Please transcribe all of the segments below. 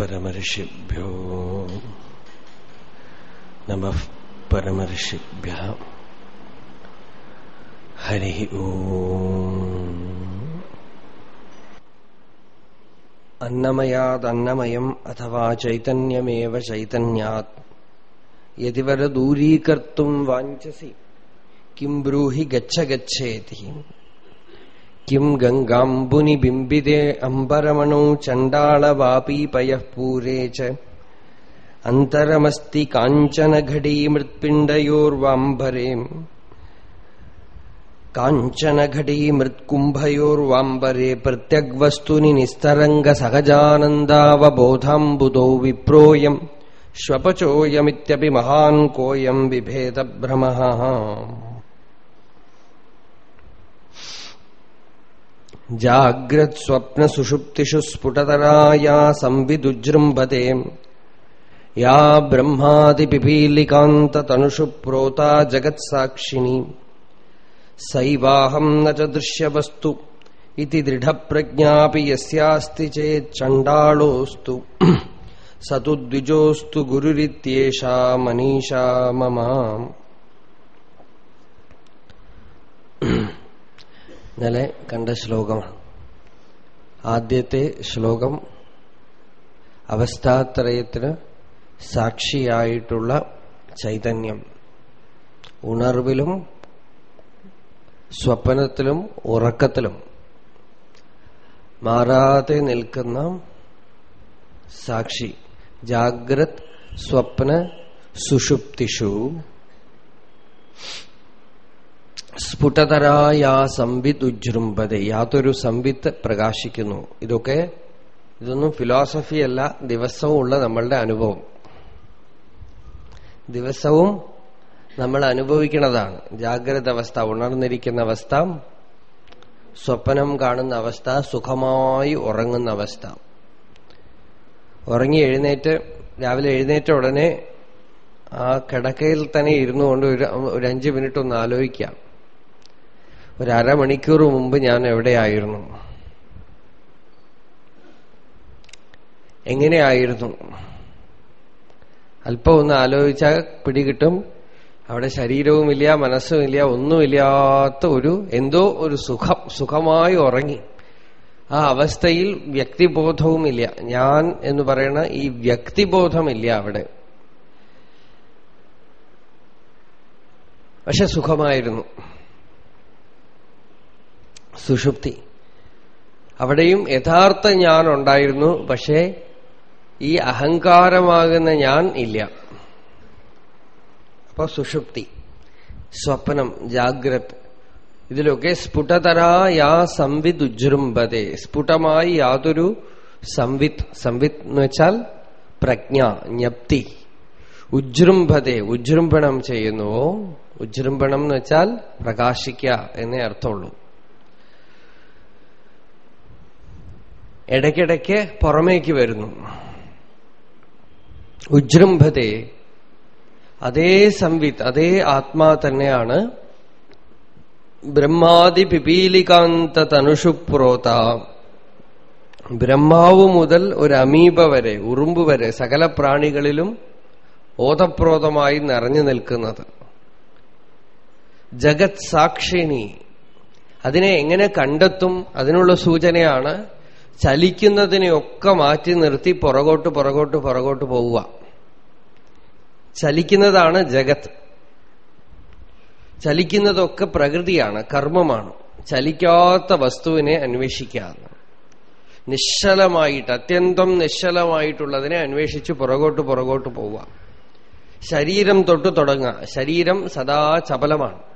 परमर्षिभ्यो। नमः परमर्षिभ्यः। हरिः ओम्। अन्नमयादन्नमयम् अथवा चैतन्यमेव चैतन्यात्। यदिवरदूरीकर्तुम् वाञ्छसि किम् ब्रूहि गच्छ गच्छेति। किम् गङ्गाम्बुनिबिम्बिते अम्बरमणौ चण्डालवापीपयः पूरे च अन्तरमस्ति काञ्चनघटीमृत्पिण्डयोर्वाम्बरे काञ्चनघटीमृत्कुम्भयोर्वाम्बरे प्रत्यग्वस्तुनि निस्तरङ्गसहजानन्दावबोधाम्बुदौ विप्रोऽयम् श्वपचोऽयमित्यपि महान् कोऽयम् बिभेदभ्रमः जाग्रत्स्वप्नसुषुप्तिषु स्फुटतरा या संविदुजृम्भते या ब्रह्मादिपिपीलिकान्ततनुषु प्रोता जगत्साक्षिणी सैवाहम् न च दृश्यवस्तु इति दृढप्रज्ञापि यस्यास्ति चेच्चण्डालोऽस्तु स तु द्विजोऽस्तु गुरुरित्येषा मनीषा मम ഇന്നലെ കണ്ട ശ്ലോകമാണ് ആദ്യത്തെ ശ്ലോകം അവസ്ഥാത്രയത്തിന് സാക്ഷിയായിട്ടുള്ള ചൈതന്യം. ഉണർവിലും സ്വപ്നത്തിലും ഉറക്കത്തിലും മാറാതെ നിൽക്കുന്ന സാക്ഷി. ജാഗ്രത് സ്വപ്ന സുഷുപ്തിഷു. സ്ഫുടതരായ സംവിത്ത് ഉജൃംഭത യാതൊരു സംവിത്ത് പ്രകാശിക്കുന്നു. ഇതൊക്കെ ഇതൊന്നും ഫിലോസഫിയല്ല ദിവസവും ഉള്ള നമ്മളുടെ അനുഭവം. ദിവസവും നമ്മൾ അനുഭവിക്കുന്നതാണ്. ജാഗ്രത അവസ്ഥ ഉണർന്നിരിക്കുന്ന അവസ്ഥ സ്വപ്നം കാണുന്ന അവസ്ഥ സുഖമായി ഉറങ്ങുന്ന അവസ്ഥ. ഉറങ്ങി എഴുന്നേറ്റ് രാവിലെ എഴുന്നേറ്റ ഉടനെ ആ കിടക്കയിൽ തന്നെ ഇരുന്നു കൊണ്ട് ഒരു ഒരു അഞ്ച് മിനിറ്റ് ഒന്ന് ആലോചിക്കാം. ഒരു അരമണിക്കൂർ മുമ്പ് ഞാൻ എവിടെയായിരുന്നു? എങ്ങനെയായിരുന്നു? അല്പം ഒന്ന് ആലോചിച്ചാൽ പിടികിട്ടും. അവിടെ ശരീരവുമില്ല മനസ്സുമില്ല ഒന്നുമില്ലാത്ത ഒരു എന്തോ ഒരു സുഖം സുഖമായി ഉറങ്ങി. ആ അവസ്ഥയിൽ വ്യക്തിബോധവുമില്ല. ഞാൻ എന്ന് പറയുന്ന ഈ വ്യക്തിബോധമില്ല അവിടെ. പക്ഷെ സുഖമായിരുന്നു. സുഷുപ്തി. അവിടെയും യഥാർത്ഥ ഞാൻ ഉണ്ടായിരുന്നു പക്ഷേ ഈ അഹങ്കാരമാകുന്ന ഞാൻ ഇല്ല. അപ്പൊ സുഷുപ്തി സ്വപ്നം ജാഗ്രത് ഇതിലൊക്കെ സ്ഫുടതരാ യാ സംവിത് ഉജൃംഭതെ സ്ഫുടമായി യാതൊരു സംവിത് സംവിത് എന്ന് വെച്ചാൽ പ്രജ്ഞ ജ്ഞപ്തി. ഉജൃംഭതെ ഉജൃംഭണം ചെയ്യുന്നുവോ ഉജൃംഭണം എന്ന് വെച്ചാൽ പ്രകാശിക്ക എന്നേ അർത്ഥമുള്ളൂ. ഇടയ്ക്കിടയ്ക്ക് പുറമേക്ക് വരുന്നു. ഉജൃംഭത്തെ അതേ സംവിത് അതേ ആത്മാ തന്നെയാണ് ബ്രഹ്മാദി പിപീലികാന്ത തനുഷുപ്രോത ബ്രഹ്മാവ് മുതൽ ഒരു അമീബ വരെ ഉറുമ്പ് വരെ സകല പ്രാണികളിലും ഓതപ്രോതമായി നിറഞ്ഞു നിൽക്കുന്നത്. ജഗത് സാക്ഷിണി. അതിനെ എങ്ങനെ കണ്ടെത്തും? അതിനുള്ള സൂചനയാണ് ചലിക്കുന്നതിനെയൊക്കെ മാറ്റി നിർത്തി പുറകോട്ട് പുറകോട്ട് പുറകോട്ട് പോവുക. ചലിക്കുന്നതാണ് ജഗത്ത്. ചലിക്കുന്നതൊക്കെ പ്രകൃതിയാണ് കർമ്മമാണ്. ചലിക്കാത്ത വസ്തുവിനെ അന്വേഷിക്കാതെ നിശ്ചലമായിട്ട് അത്യന്തം നിശ്ചലമായിട്ടുള്ളതിനെ അന്വേഷിച്ച് പുറകോട്ട് പുറകോട്ട് പോവുക. ശരീരം തൊട്ട് തുടങ്ങുക. ശരീരം സദാ ചപലമാണ്.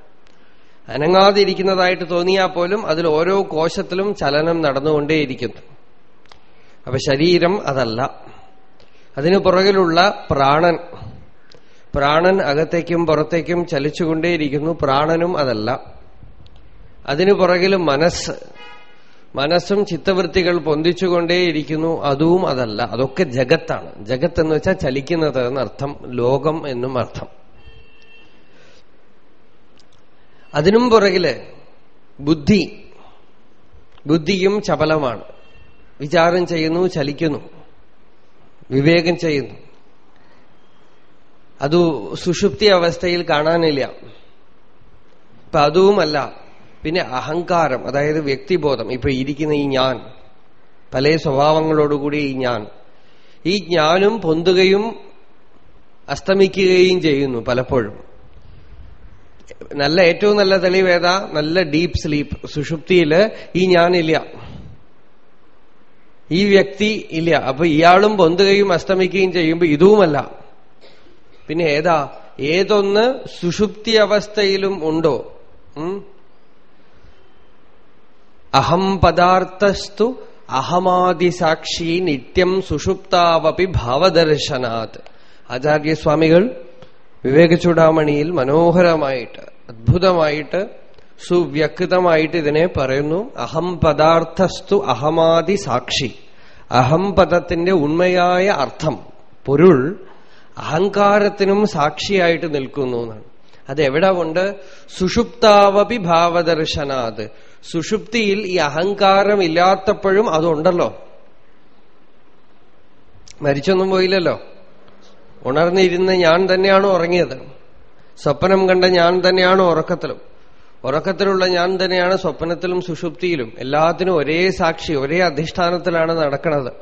അനങ്ങാതിരിക്കുന്നതായിട്ട് തോന്നിയാൽ പോലും അതിൽ ഓരോ കോശത്തിലും ചലനം നടന്നുകൊണ്ടേയിരിക്കുന്നു അപ്പൊ ശരീരം അതല്ല. അതിനു പുറകിലുള്ള പ്രാണൻ പ്രാണൻ അകത്തേക്കും പുറത്തേക്കും ചലിച്ചുകൊണ്ടേയിരിക്കുന്നു. പ്രാണനും അതല്ല. അതിനു പുറകിൽ മനസ്സ് മനസ്സും ചിത്തവൃത്തികൾ പൊന്തിച്ചുകൊണ്ടേയിരിക്കുന്നു. അതും അതല്ല. അതൊക്കെ ജഗത്താണ്. ജഗത്ത് എന്ന് വെച്ചാൽ ചലിക്കുന്നത് എന്നർത്ഥം ലോകം എന്നും അർത്ഥം. അതിനും പുറകിൽ ബുദ്ധി. ബുദ്ധിയും ചപലമാണ്. വിചാരം ചെയ്യുന്നു ചലിക്കുന്നു. വിവേകം ചെയ്യുന്നു. അത് സുഷുപ്തി അവസ്ഥയിൽ കാണാനില്ല. ഇപ്പൊ അതുമല്ല പിന്നെ അഹങ്കാരം അതായത് വ്യക്തിബോധം. ഇപ്പൊ ഇരിക്കുന്ന ഈ ഞാൻ പല സ്വഭാവങ്ങളോടുകൂടി ഈ ഞാൻ. ഈ ജ്ഞാനും പൊന്തുകയും അസ്തമിക്കുകയും ചെയ്യുന്നു പലപ്പോഴും. നല്ല ഏറ്റവും നല്ല തെളിവേത നല്ല ഡീപ്പ് സ്ലീപ്പ് സുഷുപ്തിയിൽ ഈ ഞാനില്ല ഈ വ്യക്തി ഇല്ല. അപ്പൊ ഇയാളും പൊന്തുകയും അസ്തമിക്കുകയും ചെയ്യുമ്പോ ഇതുവുമല്ല. പിന്നെ ഏതാ? ഏതൊന്ന് സുഷുപ്തി അവസ്ഥയിലും ഉണ്ടോ? അഹം പദാർത്ഥസ്തു അഹമാദിസാക്ഷി നിത്യം സുഷുപ്താവപി ഭാവദർശനാത്. ആചാര്യസ്വാമികൾ വിവേകചൂടാമണിയിൽ മനോഹരമായിട്ട് അത്ഭുതമായിട്ട് സുവ്യക്തമായിട്ട് ഇതിനെ പറയുന്നു. അഹം പദാർത്ഥസ്തു അഹമാദി സാക്ഷി. അഹം പദത്തിന്റെ ഉണ്മയായ അർത്ഥം പൊരുൾ അഹങ്കാരത്തിനും സാക്ഷിയായിട്ട് നിൽക്കുന്നു എന്നാണ്. അത് എവിടെ കൊണ്ട് സുഷുപ്താവപി ഭാവദർശനാത്. സുഷുപ്തിയിൽ ഈ അഹങ്കാരം ഇല്ലാത്തപ്പോഴും അതുണ്ടല്ലോ. മരിച്ചൊന്നും പോയില്ലല്ലോ. ഉണർന്നിരുന്ന ഞാൻ തന്നെയാണ് ഉറങ്ങിയത്. സ്വപ്നം കണ്ട ഞാൻ തന്നെയാണ് ഉറക്കത്തിലും. ഉറക്കത്തിലുള്ള ഞാൻ തന്നെയാണ് സ്വപ്നത്തിലും സുഷുപ്തിയിലും. എല്ലാത്തിനും ഒരേ സാക്ഷി ഒരേ അധിഷ്ഠാനത്തിലാണ് നടക്കുന്നത്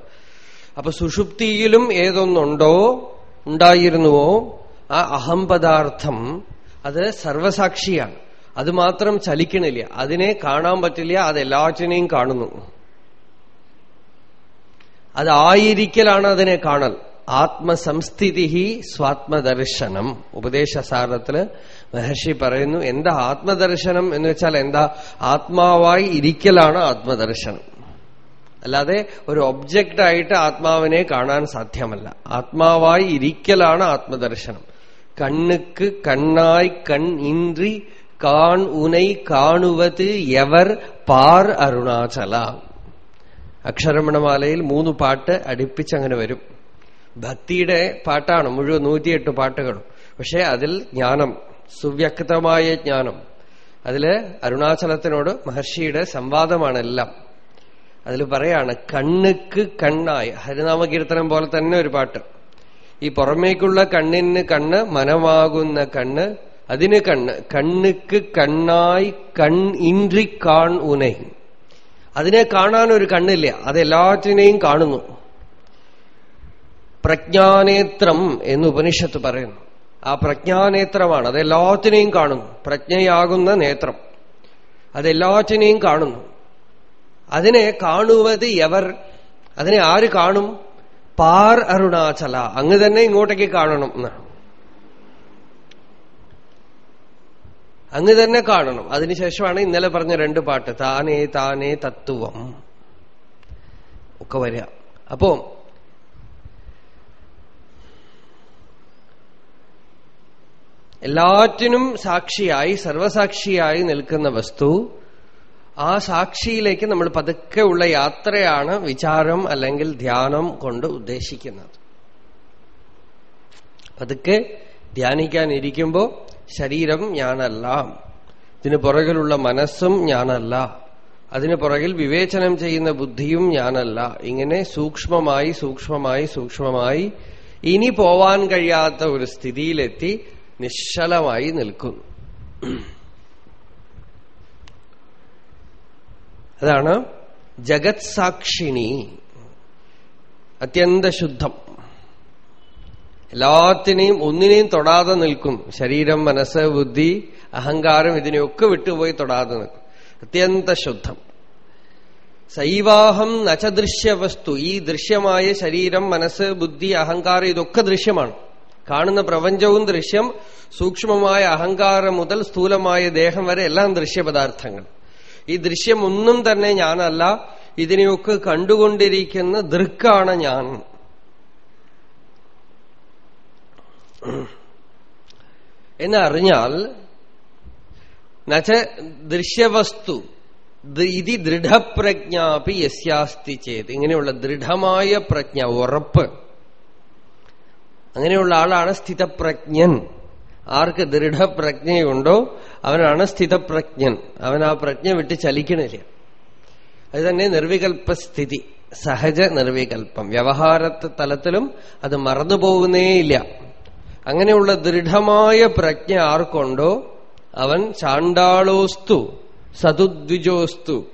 അപ്പൊ സുഷുപ്തിയിലും ഏതൊന്നുണ്ടോ ഉണ്ടായിരുന്നുവോ ആ അഹം പദാർത്ഥം അത് സർവസാക്ഷിയാണ്. അത് മാത്രം ചലിക്കണില്ല. അതിനെ കാണാൻ പറ്റില്ല അത് എല്ലാറ്റിനെയും കാണുന്നു. അതായിരിക്കലാണ് അതിനെ കാണൽ. ആത്മസംസ്ഥിതി സ്വാത്മദർശനം. ഉപദേശസാരത്തിൽ മഹർഷി പറയുന്നു എന്താ ആത്മദർശനം എന്ന് വെച്ചാൽ എന്താ? ആത്മാവായി ഇരിക്കലാണ് ആത്മദർശനം. അല്ലാതെ ഒരു ഒബ്ജക്റ്റായിട്ട് ആത്മാവിനെ കാണാൻ സാധ്യമല്ല. ആത്മാവായി ഇരിക്കലാണ് ആത്മദർശനം. കണ്ണുക്ക് കണ്ണായി കൺ ഇന്ദ്രി കാൺ ഉനൈ കാണുവത് എവർ പാർ അരുണാചല. അക്ഷരമണമാലയിൽ മൂന്ന് പാട്ട് അടുപ്പിച്ചങ്ങനെ വരും. ഭക്തിയുടെ പാട്ടാണ് മുഴുവൻ നൂറ്റിയെട്ട് പാട്ടുകളും. പക്ഷെ അതിൽ ജ്ഞാനം സുവ്യക്തമായ ജ്ഞാനം. അതിൽ അരുണാചലത്തിനോട് മഹർഷിയുടെ സംവാദമാണ് എല്ലാം. അതിൽ പറയാണ് കണ്ണുക്ക് കണ്ണായി. ഹരിനാമകീർത്തനം പോലെ തന്നെ ഒരു പാട്ട്. ഈ പുറമേക്കുള്ള കണ്ണിന് കണ്ണ് മനമാകുന്ന കണ്ണ് അതിന് കണ്ണ്. കണ്ണുക്ക് കണ്ണായി കൺ ഇൻട്രി കാൺ ഉനൈ. അതിനെ കാണാൻ ഒരു കണ്ണില്ല. അത് എല്ലാറ്റിനെയും കാണുന്നു. പ്രജ്ഞാനേത്രം എന്ന് ഉപനിഷത്ത് പറയുന്നു. ആ പ്രജ്ഞാനേത്രമാണ്. അതെല്ലാത്തിനെയും കാണുന്നു. പ്രജ്ഞയാകുന്ന നേത്രം. അതെല്ലാറ്റിനെയും കാണുന്നു. അതിനെ കാണുവത് എവർ? അതിനെ ആര് കാണും? പാർ അരുണാചല. അങ്ങ് തന്നെ ഇങ്ങോട്ടേക്ക് കാണണം എന്നാണ്. അങ്ങ് തന്നെ കാണണം. അതിനുശേഷമാണ് ഇന്നലെ പറഞ്ഞ രണ്ട് പാട്ട്. താനേ താനേ തത്വം ഒക്കെ വരിക. അപ്പോ എല്ലാറ്റിനും സാക്ഷിയായി സർവസാക്ഷിയായി നിൽക്കുന്ന വസ്തു ആ സാക്ഷിയിലേക്ക് നമ്മൾ പതുക്കെ ഉള്ള യാത്രയാണ് വിചാരം അല്ലെങ്കിൽ ധ്യാനം കൊണ്ട് ഉദ്ദേശിക്കുന്നത്. പതുക്കെ ധ്യാനിക്കാനിരിക്കുമ്പോ ശരീരം ഞാനല്ല. ഇതിന് പുറകിലുള്ള മനസ്സും ഞാനല്ല. അതിന് പുറകിൽ വിവേചനം ചെയ്യുന്ന ബുദ്ധിയും ഞാനല്ല. ഇങ്ങനെ സൂക്ഷ്മമായി സൂക്ഷ്മമായി സൂക്ഷ്മമായി ഇനി പോവാൻ കഴിയാത്ത ഒരു സ്ഥിതിയിലെത്തി നിശ്ചലമായി നിൽക്കുന്നു അതാണ് ജഗത് സാക്ഷിണി. അത്യന്ത ശുദ്ധം. എല്ലാത്തിനെയും ഒന്നിനെയും തൊടാതെ നിൽക്കും. ശരീരം മനസ്സ് ബുദ്ധി അഹങ്കാരം ഇതിനെയൊക്കെ വിട്ടുപോയി തൊടാതെ നിൽക്കും. അത്യന്ത ശുദ്ധം. സൈവാഹം നചദൃശ്യവസ്തു ഈ ദൃശ്യമായ ശരീരം മനസ്സ് ബുദ്ധി അഹങ്കാരം ഇതൊക്കെ ദൃശ്യമാണ്. കാണുന്ന പ്രപഞ്ചവും ദൃശ്യം സൂക്ഷ്മമായ അഹങ്കാരം മുതൽ സ്ഥൂലമായ ദേഹം വരെ എല്ലാം ദൃശ്യപദാർത്ഥങ്ങൾ. ഈ ദൃശ്യം ഒന്നും തന്നെ ഞാനല്ല ഇതിനെയൊക്കെ കണ്ടുകൊണ്ടിരിക്കുന്ന ദൃക്കാണ് ഞാൻ. എന്നറിഞ്ഞാൽ നച്ച ദൃശ്യവസ്തു ഇതി ദൃഢപ്രജ്ഞാപി യസ്യാസ്തി ചേത്. ഇങ്ങനെയുള്ള ദൃഢമായ പ്രജ്ഞ ഉറപ്പ്. അങ്ങനെയുള്ള ആളാണ് സ്ഥിതപ്രജ്ഞൻ. ആർക്ക് ദൃഢപ്രജ്ഞയുണ്ടോ അവനാണ് സ്ഥിതപ്രജ്ഞൻ. അവൻ ആ പ്രജ്ഞ വിട്ട് ചലിക്കണില്ല. അത് തന്നെ നിർവികൽപ്പസ്ഥിതി സഹജ നിർവികൽപ്പം. വ്യവഹാര തലത്തിലും അത് മറന്നുപോകുന്നേയില്ല അങ്ങനെയുള്ള ദൃഢമായ പ്രജ്ഞ ആർക്കുണ്ടോ അവൻ ചാണ്ടാളോസ്തു സതുദ്വിജോസ്തു.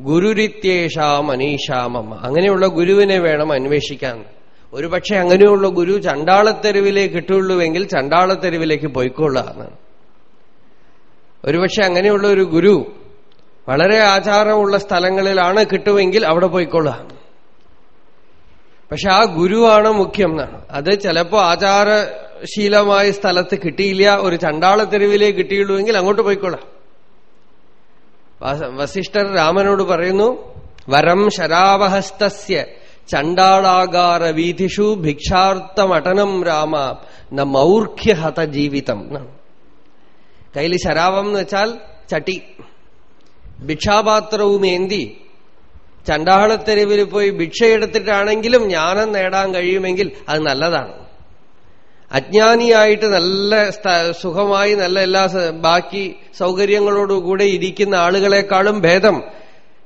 ഗുരുരിത്യേഷാം അനീഷാമം അങ്ങനെയുള്ള ഗുരുവിനെ വേണം അന്വേഷിക്കാൻ. ഒരുപക്ഷെ അങ്ങനെയുള്ള ഗുരു ചണ്ടാളത്തെരുവിലേക്ക് കിട്ടുള്ളൂവെങ്കിൽ ചണ്ടാളത്തെരുവിലേക്ക് പോയിക്കൊള്ളാന്ന് ഒരുപക്ഷെ അങ്ങനെയുള്ള ഒരു ഗുരു വളരെ ആചാരമുള്ള സ്ഥലങ്ങളിലാണ് കിട്ടുമെങ്കിൽ അവിടെ പോയിക്കൊള്ളാം പക്ഷെ ആ ഗുരുവാണ് മുഖ്യം എന്നാണ്. അത് ചിലപ്പോ ആചാരശീലമായ സ്ഥലത്ത് കിട്ടിയില്ല ഒരു ചണ്ടാളത്തെരുവിലേ കിട്ടിയുള്ളൂവെങ്കിൽ അങ്ങോട്ട് പോയിക്കൊള്ളാം. വസിഷ്ഠർ രാമനോട് പറയുന്നു വരം ശരാവഹസ്തസ്യ ചണ്ടാളാകാര വീഥിഷു ഭിക്ഷാർത്ഥമടനം രാമ ന മൗർഖ്യഹത ജീവിതം. കയ്യിൽ ശരാവം എന്ന് വെച്ചാൽ ചട്ടി. ഭിക്ഷാപാത്രവും ഏന്തി. ചണ്ടാളത്തെരുവിൽ പോയി ഭിക്ഷയെടുത്തിട്ടാണെങ്കിലും ജ്ഞാനം നേടാൻ കഴിയുമെങ്കിൽ അത് നല്ലതാണ്. അജ്ഞാനിയായിട്ട് നല്ല സുഖമായി നല്ല എല്ലാ ബാക്കി സൗകര്യങ്ങളോടുകൂടെ ഇരിക്കുന്ന ആളുകളെക്കാളും ഭേദം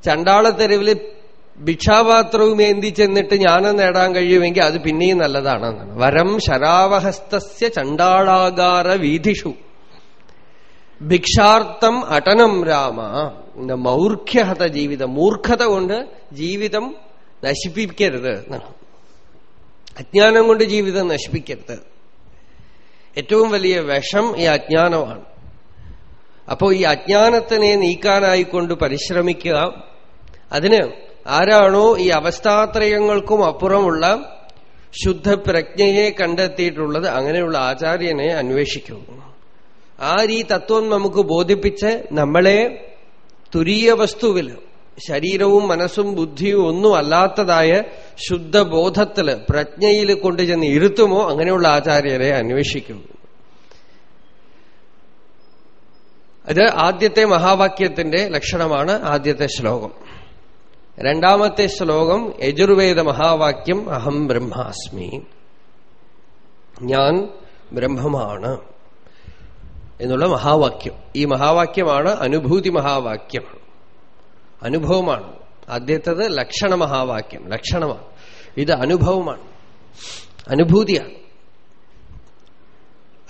ചണ്ടാളത്തെരുവിൽ ഭിക്ഷാപാത്രവും ഏന്തി ചെന്നിട്ട് ജ്ഞാനം നേടാൻ കഴിയുമെങ്കിൽ അത് പിന്നെയും നല്ലതാണ്. വരം ശരാവഹസ്തസ്യ ചണ്ടാളാകാര വീതിഷു ഭിക്ഷാർത്ഥം അടനം രാമ. മൗർഖ്യഹത ജീവിതം. മൂർഖത കൊണ്ട് ജീവിതം നശിപ്പിക്കരുത് അജ്ഞാനം കൊണ്ട് ജീവിതം നശിപ്പിക്കരുത്. ഏറ്റവും വലിയ വിഷം ഈ അജ്ഞാനമാണ്. അപ്പോ ഈ അജ്ഞാനത്തിനെ നീക്കാനായിക്കൊണ്ട് പരിശ്രമിക്കുക. അതിന് ആരാണോ ഈ അവസ്ഥാത്രയങ്ങൾക്കും അപ്പുറമുള്ള ശുദ്ധപ്രജ്ഞയെ കണ്ടെത്തിയിട്ടുള്ളത് അങ്ങനെയുള്ള ആചാര്യനെ അന്വേഷിക്കൂ. ആ ഈ തത്വം നമുക്ക് ബോധിപ്പിച്ച് നമ്മളെ തുരീയ വസ്തുവിൽ ശരീരവും മനസ്സും ബുദ്ധിയും ഒന്നും അല്ലാത്തതായ ശുദ്ധബോധത്തിൽ പ്രജ്ഞയിൽ കൊണ്ടുചെന്ന് ഇരുത്തുമോ അങ്ങനെയുള്ള ആചാര്യരെ അന്വേഷിക്കൂ. അത് ആദ്യത്തെ മഹാവാക്യത്തിന്റെ ലക്ഷണമാണ് ആദ്യത്തെ ശ്ലോകം. രണ്ടാമത്തെ ശ്ലോകം യജുർവേദ മഹാവാക്യം അഹം ബ്രഹ്മാസ്മി. ഞാൻ ബ്രഹ്മമാണ് എന്നുള്ള മഹാവാക്യം. ഈ മഹാവാക്യമാണ് അനുഭൂതി മഹാവാക്യം. അനുഭവമാണ്. ആദ്യത്തത് ലക്ഷണ മഹാവാക്യം. ലക്ഷണമാണ്. ഇത് അനുഭവമാണ്. അനുഭൂതിയാണ്.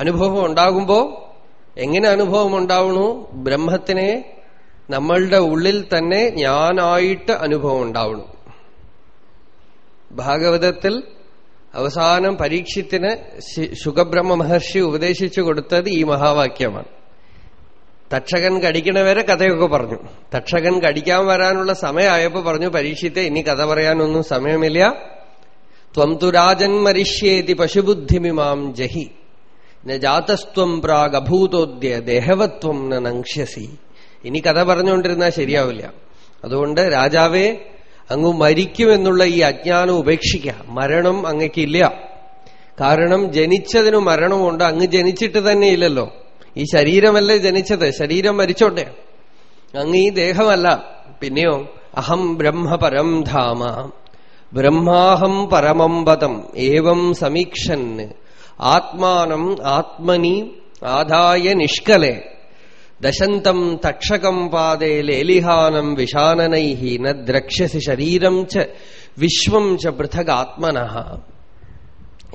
അനുഭവം ഉണ്ടാകുമ്പോ എങ്ങനെ അനുഭവം ഉണ്ടാവണു? ബ്രഹ്മത്തിനെ നമ്മളുടെ ഉള്ളിൽ തന്നെ ഞാനായിട്ട് അനുഭവം ഉണ്ടാവണം. ഭാഗവതത്തിൽ അവസാനം പരീക്ഷത്തിന് ശുഖബ്രഹ്മ മഹർഷി ഉപദേശിച്ചു കൊടുത്തത് ഈ മഹാവാക്യമാണ്. തക്ഷകൻ കടിക്കണവരെ കഥയൊക്കെ പറഞ്ഞു. തക്ഷകൻ കടിക്കാൻ വരാനുള്ള സമയമായപ്പോ പറഞ്ഞു പരീക്ഷിത്തെ ഇനി കഥ പറയാനൊന്നും സമയമില്ല. ത്വം തു രാജൻ മരിഷ്യേതി പശുബുദ്ധിമിമാം ജഹി. ന ജാതസ്ത്വം പ്രാഗഭൂതോദ്യ ദേഹവത്വം നങ്ഷ്യസി ഇനി കഥ പറഞ്ഞുകൊണ്ടിരുന്നാൽ ശരിയാവില്ല. അതുകൊണ്ട് രാജാവേ അങ്ങ് മരിക്കുമെന്നുള്ള ഈ അജ്ഞാനം ഉപേക്ഷിക്കുക. മരണം അങ്ങക്കില്ല. കാരണം ജനിച്ചതിന് മരണമുണ്ട്. അങ്ങ് ജനിച്ചിട്ട് തന്നെ ഇല്ലല്ലോ. ഈ ശരീരമല്ലേ ജനിച്ചത്? ശരീരം മരിച്ചോട്ടെ. അങ്ങ് ഈ ദേഹമല്ല. പിന്നെയോ അഹം ബ്രഹ്മപരം ധാമ. ബ്രഹ്മാഹം പരമം പദം. ഏവം സമീക്ഷന്. ആത്മാനം ആത്മനി ആദായ നിഷ്കലെ. ദശന്തം തക്ഷകം പാതേ ലേലിഹാനം വിഷാനനൈഹി ന ദ്രക്ഷ്യസി ശരീരം ച വിശ്വം ച പൃഥഗാത്മന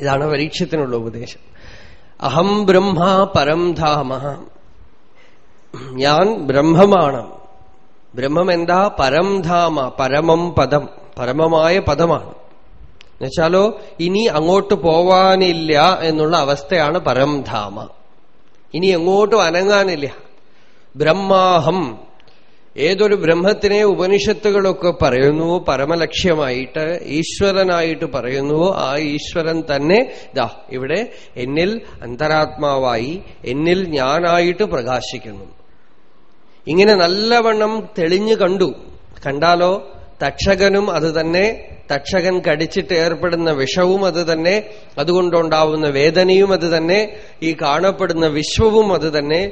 ഇതാണ് പരീക്ഷത്തിനുള്ള ഉപദേശം. അഹം ബ്രഹ്മ പരം ധാമ. ഞാൻ ബ്രഹ്മമാണ്. ബ്രഹ്മം എന്താ? പരം ധാമ പരമം പദം. പരമമായ പദമാണ്. എന്നുവെച്ചാലോ ഇനി അങ്ങോട്ട് പോവാനില്ല എന്നുള്ള അവസ്ഥയാണ് പരം ധാമ. ഇനി എങ്ങോട്ടും അനങ്ങാനില്ല. ബ്രഹ്മാഹം. ഏതൊരു ബ്രഹ്മത്തിനെ ഉപനിഷത്തുകളൊക്കെ പറയുന്നുവോ പരമലക്ഷ്യമായിട്ട് ഈശ്വരനായിട്ട് പറയുന്നുവോ ആ ഈശ്വരൻ തന്നെ ദാ ഇവിടെ എന്നിൽ അന്തരാത്മാവായി എന്നിൽ ഞാനായിട്ട് പ്രകാശിക്കുന്നു. ഇങ്ങനെ നല്ലവണ്ണം തെളിഞ്ഞു കണ്ടു. കണ്ടാലോ? തക്ഷകനും അത് തന്നെ തക്ഷകൻ കടിച്ചിട്ട് ഏർപ്പെടുന്ന വിഷവും അത് തന്നെ അതുകൊണ്ടുണ്ടാവുന്ന വേദനയും അത് തന്നെ ഈ കാണപ്പെടുന്ന വിശ്വവും അത് തന്നെ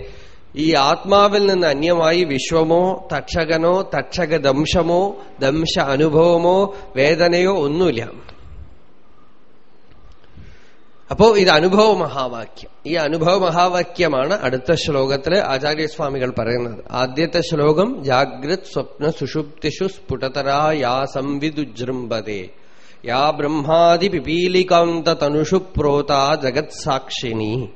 ഈ ആത്മാവിൽ നിന്ന് അന്യമായി വിശ്വമോ തക്ഷകനോ തക്ഷക ദംശമോ ദംശ അനുഭവമോ വേദനയോ ഒന്നുമില്ല. അപ്പോ ഇത് അനുഭവ മഹാവാക്യം. ഈ അനുഭവ മഹാവാക്യമാണ് അടുത്ത ശ്ലോകത്തിൽ ആചാര്യസ്വാമികൾ പറയുന്നത്. ആദ്യത്തെ ശ്ലോകം ജാഗ്രത് സ്വപ്ന സുഷുപ്തിഷു സ്ഫുടതരാ യാ സംവിദുജൃംബതേ യാ ബ്രഹ്മാദി പിപീലികാന്ത തനുഷു പ്രോതാ ജഗത് സാക്ഷിണി.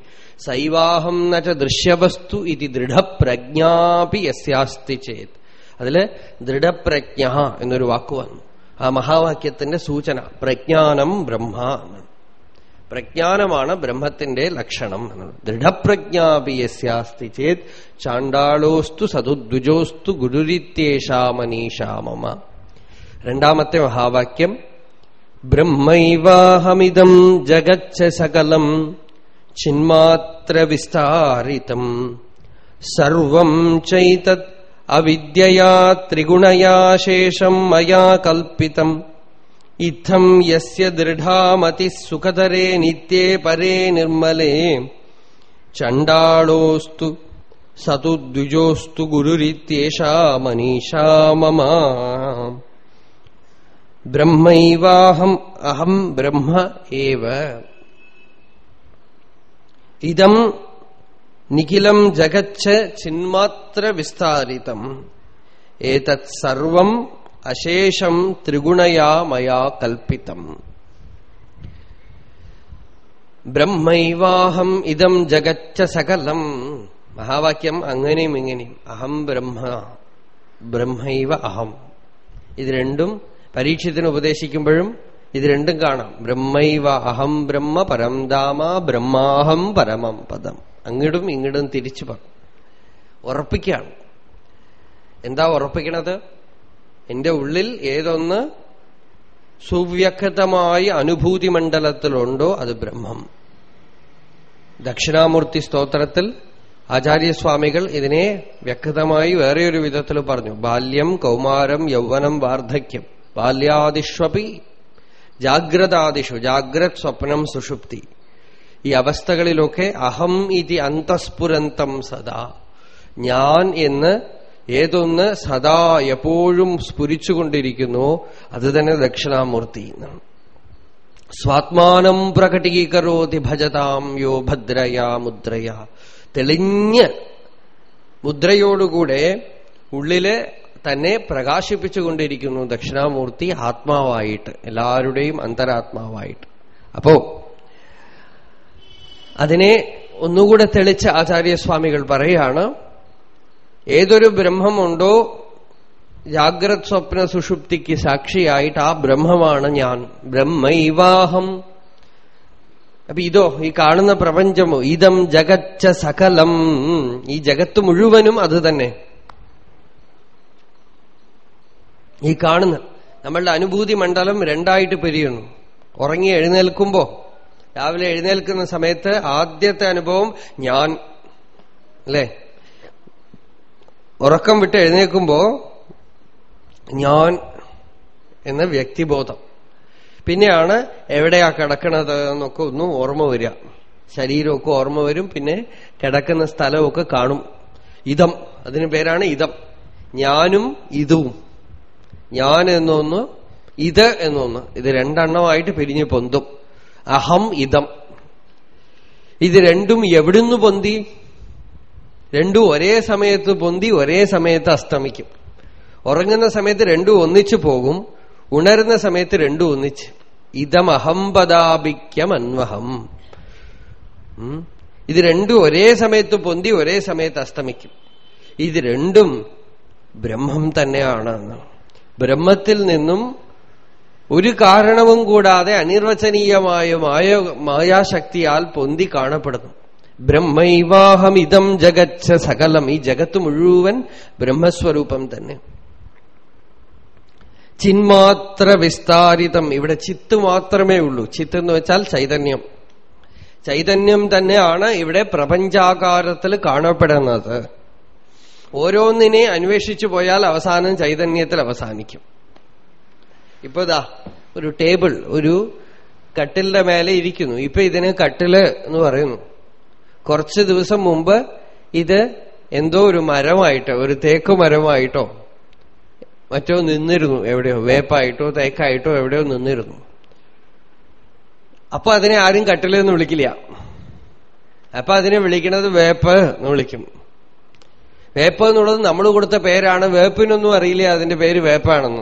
സൈവാഹം നച്ച ദൃശ്യവസ്തു ഇത് ദൃഢപ്രജ്ഞാപി യസ്യാസ്തി ചേത്. അതിൽ ദൃഢപ്രജ്ഞ എന്നൊരു വാക്ക് വന്നു. ആ മഹാവാക്യത്തിന്റെ സൂചന പ്രജ്ഞാനം ബ്രഹ്മ പ്രജ്ഞാനമാണ് ബ്രഹ്മത്തിന്റെ ലക്ഷണം എന്നത് ദൃഢപ്രജ്ഞാപി യസ്യാസ്തി ചേത് ചാണ്ടാളോസ്തു സതുദ്വിജോസ്തു ഗുരുരിത്യേഷാ മനീഷാ രണ്ടാമത്തെ മഹാവാക്യം ബ്രഹ്മൈവാഹമിതം ജഗച്ച സകലം ചിന്മാത്രവിസ്താരിതം സർവം ചൈതത് അവിദ്യയാ ത്രിഗുണയാ ശേഷം മയാ കൽപ്പിതം ഇത്തം യസ്യ ദൃഢാമതി സുഖതരേ നിത്യേ പരേ നിർമ്മലേ ചണ്ടാളോസ്തു സതു ദ്വിജോസ്തു ഗുരുരിത്യേഷാ മനീഷാ മമ ബ്രഹ്മൈവാഹം അഹം ബ്രഹ്മ ഇതം നിഖിലം ജഗച്ച ചിന്മാത്ര വിസ്താരിതം. ഏതത് സർവം അശേഷം ത്രിഗുണയാ മയാ കൽപ്പിതം. ബ്രഹ്മൈവാഹം ഇതം ജഗച്ച സകലം. മഹാവാക്യം അങ്ങനെയും ഇങ്ങനെയും. അഹം ബ്രഹ്മ ബ്രഹ്മൈവ അഹം. ഇത് രണ്ടും പരീക്ഷത്തിന് ഉപദേശിക്കുമ്പോഴും ഇത് രണ്ടും കാണാം. ബ്രഹ്മൈവ അഹം ബ്രഹ്മ പരം ദാമ ബ്രഹ്മാഹം പരമം പദം. അങ്ങടും ഇങ്ങടും തിരിച്ചു പറഞ്ഞു ഉറപ്പിക്കുകയാണ്. എന്താ ഉറപ്പിക്കണത്? എന്റെ ഉള്ളിൽ ഏതൊന്ന് സുവ്യക്തമായ അനുഭൂതി മണ്ഡലത്തിലുണ്ടോ അത് ബ്രഹ്മം. ദക്ഷിണാമൂർത്തി സ്തോത്രത്തിൽ ആചാര്യസ്വാമികൾ ഇതിനെ വ്യക്തമായി വേറെയൊരു വിധത്തിൽ പറഞ്ഞു. ബാല്യം കൗമാരം യൗവനം വാർദ്ധക്യം ബാല്യാദിഷ്വപി ജാഗ്രതാദിഷു ജാഗ്രത് സ്വപ്നം സുഷുപ്തി. ഈ അവസ്ഥകളിലൊക്കെ അഹം ഇതി അന്തസ്ഫുരന്തം സദാ. ഞാൻ എന്ന് ഏതൊന്ന് സദാ എപ്പോഴും സ്ഫുരിച്ചുകൊണ്ടിരിക്കുന്നു അത് തന്നെ ദക്ഷിണാമൂർത്തി എന്നാണ്. സ്വാത്മാനം പ്രകടീകരോതി ഭജതാം യോ ഭദ്രയാ മുദ്രയാ. തെളിഞ്ഞ് മുദ്രയോടുകൂടെ ഉള്ളിൽ തന്നെ പ്രകാശിപ്പിച്ചുകൊണ്ടിരിക്കുന്നു ദക്ഷിണാമൂർത്തി ആത്മാവായിട്ട് എല്ലാവരുടെയും അന്തരാത്മാവായിട്ട്. അപ്പോ അതിനെ ഒന്നുകൂടെ തെളിച്ച ആചാര്യസ്വാമികൾ പറയാണ് ഏതൊരു ബ്രഹ്മമുണ്ടോ ജാഗ്രത് സ്വപ്ന സുഷുപ്തിക്ക് സാക്ഷിയായിട്ട് ആ ബ്രഹ്മമാണ് ഞാൻ. ബ്രഹ്മൈവാഹം. അപ്പൊ ഇതോ ഈ കാണുന്ന പ്രപഞ്ചമോ ഇതം ജഗച്ച സകലം. ഈ ജഗത്ത് മുഴുവനും അത് തന്നെ. ഈ കാണുന്ന നമ്മളുടെ അനുഭൂതി മണ്ഡലം രണ്ടായിട്ട് പിരിയുന്നു. ഉറങ്ങി എഴുന്നേൽക്കുമ്പോ രാവിലെ എഴുന്നേൽക്കുന്ന സമയത്ത് ആദ്യത്തെ അനുഭവം ഞാൻ അല്ലേ? ഉറക്കം വിട്ട് എഴുന്നേൽക്കുമ്പോ ഞാൻ എന്ന വ്യക്തിബോധം. പിന്നെയാണ് എവിടെയാ കിടക്കണത് എന്നൊക്കെ ഒന്നും ഓർമ്മ വരിക. ശരീരമൊക്കെ ഓർമ്മ വരും പിന്നെ കിടക്കുന്ന സ്ഥലമൊക്കെ കാണും. ഇതം അതിന് പേരാണ് ഇതം. ഞാനും ഇതും. ഞാൻ എന്നൊന്ന് ഇത് എന്നൊന്ന് ഇത് രണ്ടെണ്ണമായിട്ട് പിരിഞ്ഞ് പൊന്തും. അഹം ഇതം. ഇത് രണ്ടും എവിടുന്ന് പൊന്തി? രണ്ടും ഒരേ സമയത്ത് പൊന്തി ഒരേ സമയത്ത് അസ്തമിക്കും. ഉറങ്ങുന്ന സമയത്ത് രണ്ടും ഒന്നിച്ചു പോകും ഉണരുന്ന സമയത്ത് രണ്ടും ഒന്നിച്ച്. ഇതമഹംപദാപിക്യം അന്വഹം ഇത് രണ്ടും ഒരേ സമയത്ത് പൊന്തി ഒരേ സമയത്ത് അസ്തമിക്കും. ഇത് രണ്ടും ബ്രഹ്മം തന്നെയാണ് ബ്രഹ്മത്തിൽ നിന്നും ഒരു കാരണവും കൂടാതെ അനിർവചനീയമായ മായ മായാശക്തിയാൽ പൊന്തി കാണപ്പെടുന്നു. ബ്രഹ്മൈവാഹം ഇതം ജഗച്ച സകലം. ഈ ജഗത്ത് മുഴുവൻ ബ്രഹ്മസ്വരൂപം തന്നെ. ചിന്മാത്ര വിസ്താരിതം ഇവിടെ ചിത്ത് മാത്രമേ ഉള്ളൂ. ചിത്ത് എന്ന് വെച്ചാൽ ചൈതന്യം. ചൈതന്യം തന്നെയാണ് ഇവിടെ പ്രപഞ്ചാകാരത്തിൽ കാണപ്പെടുന്നത്. ഓരോന്നിനെ അന്വേഷിച്ചു പോയാൽ അവസാനം ചൈതന്യത്തിൽ അവസാനിക്കും. ഇപ്പൊ ഇതാ ഒരു ടേബിൾ ഒരു കട്ടിലിന്റെ മേലെ ഇരിക്കുന്നു. ഇപ്പൊ ഇതിന് കട്ടിൽ എന്ന് പറയുന്നു. കുറച്ച് ദിവസം മുമ്പ് ഇത് എന്തോ ഒരു മരമായിട്ടോ ഒരു തേക്ക് മരമായിട്ടോ മറ്റോ നിന്നിരുന്നു. എവിടെയോ വേപ്പായിട്ടോ തേക്കായിട്ടോ എവിടെയോ നിന്നിരുന്നു. അപ്പൊ അതിനെ ആരും കട്ടിലെന്ന് വിളിക്കില്ല. അപ്പൊ അതിനെ വിളിക്കുന്നത് വേപ്പ് എന്ന് വിളിക്കും. വേപ്പ് എന്നുള്ളത് നമ്മൾ കൊടുത്ത പേരാണ്. വേപ്പിനൊന്നും അറിയില്ല അതിന്റെ പേര് വേപ്പാണെന്ന്.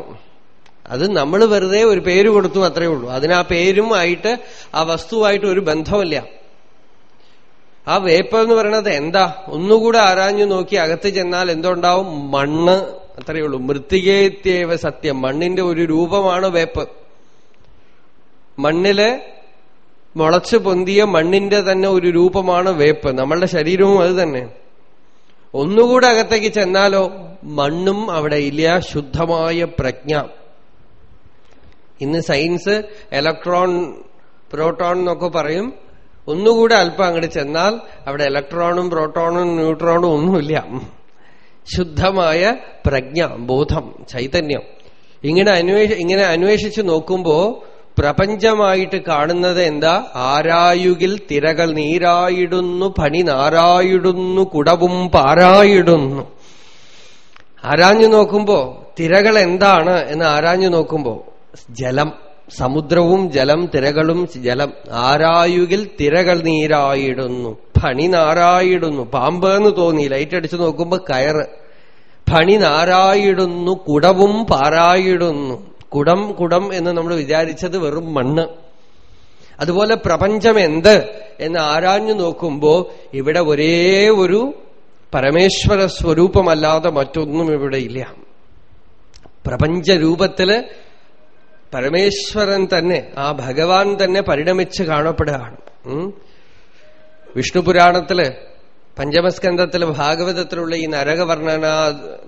അത് നമ്മൾ വെറുതെ ഒരു പേര് കൊടുത്തു അത്രയേ ഉള്ളൂ. അതിന് ആ പേരും ആയിട്ട് ആ വസ്തുവായിട്ട് ഒരു ബന്ധമില്ല ആ വേപ്പ് എന്ന് പറയുന്നത് എന്താ? ഒന്നുകൂടെ ആരാഞ്ഞു നോക്കി അകത്ത് ചെന്നാൽ എന്തുണ്ടാവും? മണ്ണ്. അത്രയേ ഉള്ളൂ. മൃത്തികേത്യവ സത്യം. മണ്ണിന്റെ ഒരു രൂപമാണ് വേപ്പ്. മണ്ണിൽ മുളച്ചു പൊന്തിയ മണ്ണിന്റെ തന്നെ ഒരു രൂപമാണ് വേപ്പ്. നമ്മളുടെ ശരീരവും അത് തന്നെ. ഒന്നുകൂടെ അകത്തേക്ക് ചെന്നാലോ? മണ്ണും അവിടെ ഇല്ല. ശുദ്ധമായ പ്രജ്ഞ. ഇന്ന് സയൻസ് ഇലക്ട്രോൺ പ്രോട്ടോൺ എന്നൊക്കെ പറയും. ഒന്നുകൂടെ അല്പം അങ്ങോട്ട് ചെന്നാൽ അവിടെ ഇലക്ട്രോണും പ്രോട്ടോണും ന്യൂട്രോണും ഒന്നുമില്ല. ശുദ്ധമായ പ്രജ്ഞ ബോധം ചൈതന്യം. ഇങ്ങനെ അന്വേഷ ഇങ്ങനെ അന്വേഷിച്ചു നോക്കുമ്പോ പ്രപഞ്ചമായിട്ട് കാണുന്നത് എന്താ? ആരായുകിൽ തിരകൾ നീരായിടുന്നു പണി നാരായിടുന്നു കുടവും പാരായിടുന്നു. ആരാഞ്ഞു നോക്കുമ്പോ തിരകൾ എന്താണ് എന്ന് ആരാഞ്ഞു നോക്കുമ്പോ ജലം സമുദ്രവും ജലം തിരകളും ജലം. ആരായുകിൽ തിരകൾ നീരായിടുന്നു പണി നാരായിടുന്നു. പാമ്പ് എന്ന് തോന്നി ലൈറ്റ് അടിച്ചു നോക്കുമ്പോ കയറ്. പണി നാരായിടുന്നു കുടവും പാരായിടുന്നു. കുടം കുടം എന്ന് നമ്മൾ വിചാരിച്ചത് വെറും മണ്ണ്. അതുപോലെ പ്രപഞ്ചം എന്ത് എന്ന് ആരാഞ്ഞു നോക്കുമ്പോ ഇവിടെ ഒരേ ഒരു പരമേശ്വര സ്വരൂപമല്ലാതെ മറ്റൊന്നും ഇവിടെ ഇല്ല. പ്രപഞ്ചരൂപത്തിൽ പരമേശ്വരൻ തന്നെ ആ ഭഗവാൻ തന്നെ പരിണമിച്ച് കാണപ്പെടുകയാണ്. വിഷ്ണുപുരാണത്തിൽ പഞ്ചമസ്കന്ധത്തിൽ ഭാഗവതത്തിലുള്ള ഈ നരകവർണന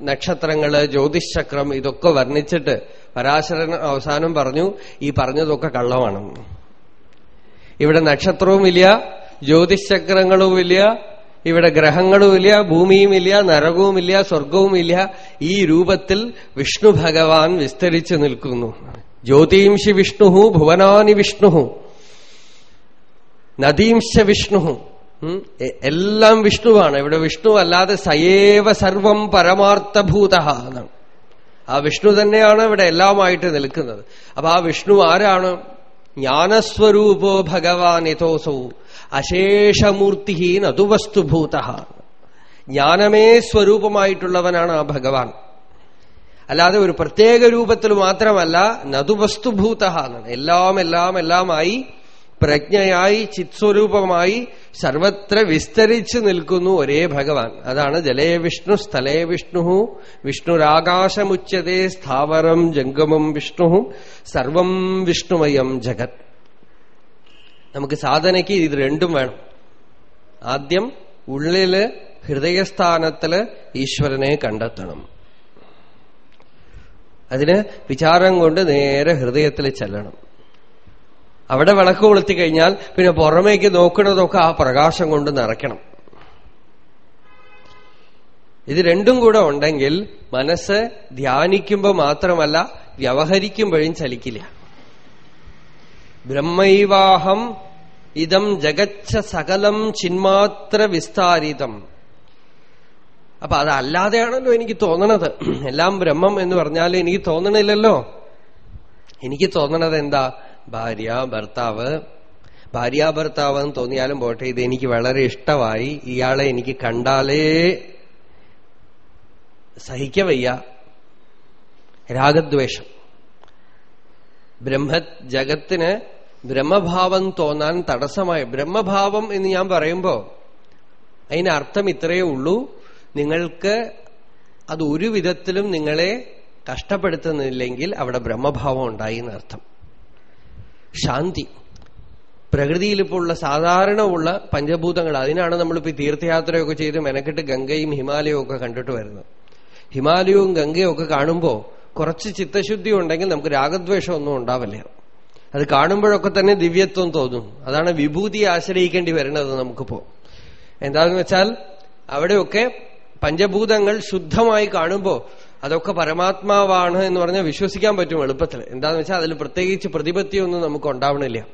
നക്ഷത്രങ്ങൾ ജ്യോതിഷക്രം ഇതൊക്കെ വർണിച്ചിട്ട് പരാശരൻ അവസാനം പറഞ്ഞു ഈ പറഞ്ഞതൊക്കെ കള്ളമാണ്. ഇവിടെ നക്ഷത്രവുമില്ല ജ്യോതിശക്രങ്ങളുമില്ല ഇവിടെ ഗ്രഹങ്ങളുമില്ല ഭൂമിയുമില്ല നരകവുമില്ല സ്വർഗവുമില്ല ഈ രൂപത്തിൽ വിഷ്ണു ഭഗവാൻ വിസ്തരിച്ചു നിൽക്കുന്നു. ജ്യോതിംശി വിഷ്ണുഹു ഭുവനാനി വിഷ്ണുഹു നദീംശ വിഷ്ണുഹു എല്ലാം വിഷ്ണുവാണ്. ഇവിടെ വിഷ്ണു അല്ലാതെ സയേവ സർവം പരമാർത്ഥഭൂത എന്നാണ്. ആ വിഷ്ണു തന്നെയാണ് ഇവിടെ എല്ലാമായിട്ട് നിൽക്കുന്നത്. അപ്പൊ ആ വിഷ്ണു ആരാണ്? ജ്ഞാനസ്വരൂപോ ഭഗവാൻ യഥോസൗ. അശേഷമൂർത്തി നതുവസ്തുഭൂത ജ്ഞാനമേ സ്വരൂപമായിട്ടുള്ളവനാണ് ആ ഭഗവാൻ. അല്ലാതെ ഒരു പ്രത്യേക രൂപത്തിൽ മാത്രമല്ല നതുവസ്തുഭൂത എല്ലാം എല്ലാം എല്ലാമായി പ്രജ്ഞയായി ചിത്സ്വരൂപമായി സർവത്ര വിസ്തരിച്ചു നിൽക്കുന്നു ഒരേ ഭഗവാൻ. അതാണ് ജലേ വിഷ്ണു സ്ഥലേ വിഷ്ണു. വിഷ്ണുരാകാശമുച്ചതേ സ്ഥാവരം ജംഗമം വിഷ്ണു. സർവം വിഷ്ണുമയം ജഗത്. നമുക്ക് സാധനയ്ക്ക് ഇത് രണ്ടും വേണം. ആദ്യം ഉള്ളിൽ ഹൃദയസ്ഥാനത്തിൽ ഈശ്വരനെ കണ്ടെത്തണം. അതിന് വിചാരം കൊണ്ട് നേരെ ഹൃദയത്തിൽ ചെല്ലണം. അവിടെ വിളക്ക് കൊളുത്തി കഴിഞ്ഞാൽ പിന്നെ പുറമേക്ക് നോക്കുന്നതൊക്കെ ആ പ്രകാശം കൊണ്ട് നിറയ്ക്കണം. ഇത് രണ്ടും കൂടെ ഉണ്ടെങ്കിൽ മനസ്സ് ധ്യാനിക്കുമ്പോൾ മാത്രമല്ല വ്യവഹരിക്കുമ്പോഴും ചലിക്കില്ല. ബ്രഹ്മൈവാഹം ഇതം ജഗച്ച സകലം ചിന്മാത്ര വിസ്താരിതം. അപ്പൊ അതല്ലാതെയാണല്ലോ എനിക്ക് തോന്നണത്. എല്ലാം ബ്രഹ്മം എന്ന് പറഞ്ഞാൽ എനിക്ക് തോന്നണില്ലല്ലോ. എനിക്ക് തോന്നണത് എന്താ ഭാര്യ ഭർത്താവ്. ഭാര്യ ഭർത്താവ് എന്ന് തോന്നിയാലും പോട്ടെ ഇത് എനിക്ക് വളരെ ഇഷ്ടമായി. ഇയാളെ എനിക്ക് കണ്ടാലേ സഹിക്കവയ്യ രാഗദ്വേഷം. ബ്രഹ്മ ജഗത്തിന് ബ്രഹ്മഭാവം തോന്നാൻ തടസ്സമായി. ബ്രഹ്മഭാവം എന്ന് ഞാൻ പറയുമ്പോ അതിന് അർത്ഥം ഇത്രയേ ഉള്ളൂ. നിങ്ങൾക്ക് അത് ഒരു വിധത്തിലും നിങ്ങളെ കഷ്ടപ്പെടുത്തുന്നില്ലെങ്കിൽ അവിടെ ബ്രഹ്മഭാവം ഉണ്ടായി എന്നർത്ഥം ശാന്തി. പ്രകൃതിയിലിപ്പോ ഉള്ള സാധാരണ ഉള്ള പഞ്ചഭൂതങ്ങൾ അതിനാണ് നമ്മളിപ്പോ തീർത്ഥയാത്രയൊക്കെ ചെയ്ത് മെനക്കെട്ട് ഗംഗയും ഹിമാലയവും ഒക്കെ കണ്ടിട്ട് വരുന്നത്. ഹിമാലയവും ഗംഗയും ഒക്കെ കാണുമ്പോൾ കുറച്ച് ചിത്തശുദ്ധി ഉണ്ടെങ്കിൽ നമുക്ക് രാഗദ്വേഷം ഒന്നും ഉണ്ടാവില്ല. അത് കാണുമ്പോഴൊക്കെ തന്നെ ദിവ്യത്വം തോന്നും. അതാണ് വിഭൂതി ആശ്രയിക്കേണ്ടി വരുന്നത് നമുക്കിപ്പോ. എന്താന്ന് വെച്ചാൽ അവിടെയൊക്കെ പഞ്ചഭൂതങ്ങൾ ശുദ്ധമായി കാണുമ്പോ അതൊക്കെ പരമാത്മാവാണ് എന്ന് പറഞ്ഞാൽ വിശ്വസിക്കാൻ പറ്റും എളുപ്പത്തിൽ. എന്താന്ന് വെച്ചാൽ അതിൽ പ്രത്യേകിച്ച് പ്രതിപത്തിയൊന്നും നമുക്ക് ഉണ്ടാവണില്ല.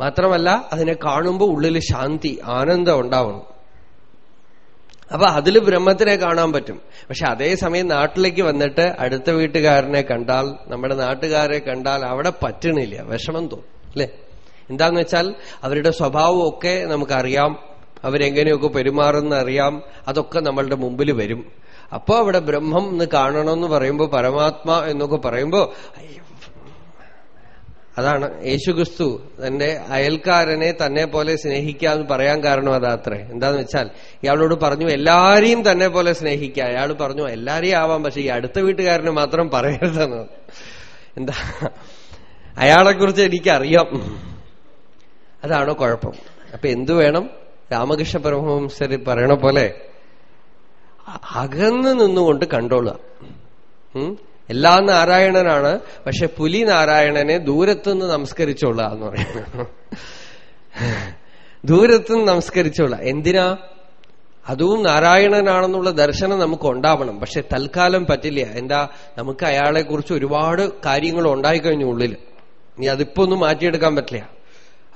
മാത്രമല്ല അതിനെ കാണുമ്പോൾ ഉള്ളിൽ ശാന്തി ആനന്ദം ഉണ്ടാവണം അപ്പൊ അതിൽ ബ്രഹ്മത്തിനെ കാണാൻ പറ്റും. പക്ഷെ അതേസമയം നാട്ടിലേക്ക് വന്നിട്ട് അടുത്ത വീട്ടുകാരനെ കണ്ടാൽ നമ്മുടെ നാട്ടുകാരെ കണ്ടാൽ അവിടെ പറ്റണില്ല. വിഷമം തോന്നും അല്ലെ? എന്താന്ന് വെച്ചാൽ അവരുടെ സ്വഭാവമൊക്കെ നമുക്കറിയാം. അവരെങ്ങനെയൊക്കെ പെരുമാറുന്ന അറിയാം അതൊക്കെ നമ്മളുടെ മുമ്പിൽ വരും. അപ്പോ അവിടെ ബ്രഹ്മം എന്ന് കാണണമെന്ന് പറയുമ്പോ പരമാത്മ എന്നൊക്കെ പറയുമ്പോ അതാണ് യേശുക്രിസ്തു തന്റെ അയൽക്കാരനെ തന്നെ പോലെ സ്നേഹിക്കാന്ന് പറയാൻ കാരണം അതാത്രേ എന്താന്ന് വെച്ചാൽ ഇയാളോട് പറഞ്ഞു എല്ലാരെയും തന്നെ പോലെ സ്നേഹിക്കുക. അയാൾ പറഞ്ഞു എല്ലാരെയും ആവാം പക്ഷെ ഈ അടുത്ത വീട്ടുകാരന് മാത്രം പറയരുതെന്ന് എന്താ? അയാളെക്കുറിച്ച് എനിക്കറിയാം. അതാണോ കുഴപ്പം. അപ്പൊ എന്തു വേണം? രാമകൃഷ്ണ പരമഹംസര് പറയണ പോലെ അകന്ന് നിന്നുകൊണ്ട് കണ്ടോളുക. എല്ലാം നാരായണനാണ് പക്ഷെ പുലി നാരായണനെ ദൂരത്തുനിന്ന് നമസ്കരിച്ചോളുക എന്ന് പറയുന്നത്. ദൂരത്തുനിന്ന് നമസ്കരിച്ചോളുക. എന്തിനാ? അതും നാരായണനാണെന്നുള്ള ദർശനം നമുക്ക് ഉണ്ടാവണം. പക്ഷെ തൽക്കാലം പറ്റില്ല. എന്താ? നമുക്ക് അയാളെ കുറിച്ച് ഒരുപാട് കാര്യങ്ങൾ ഉണ്ടായിക്കഴിഞ്ഞു ഉള്ളിൽ നീ അതിപ്പോ ഒന്നും മാറ്റിയെടുക്കാൻ പറ്റില്ല.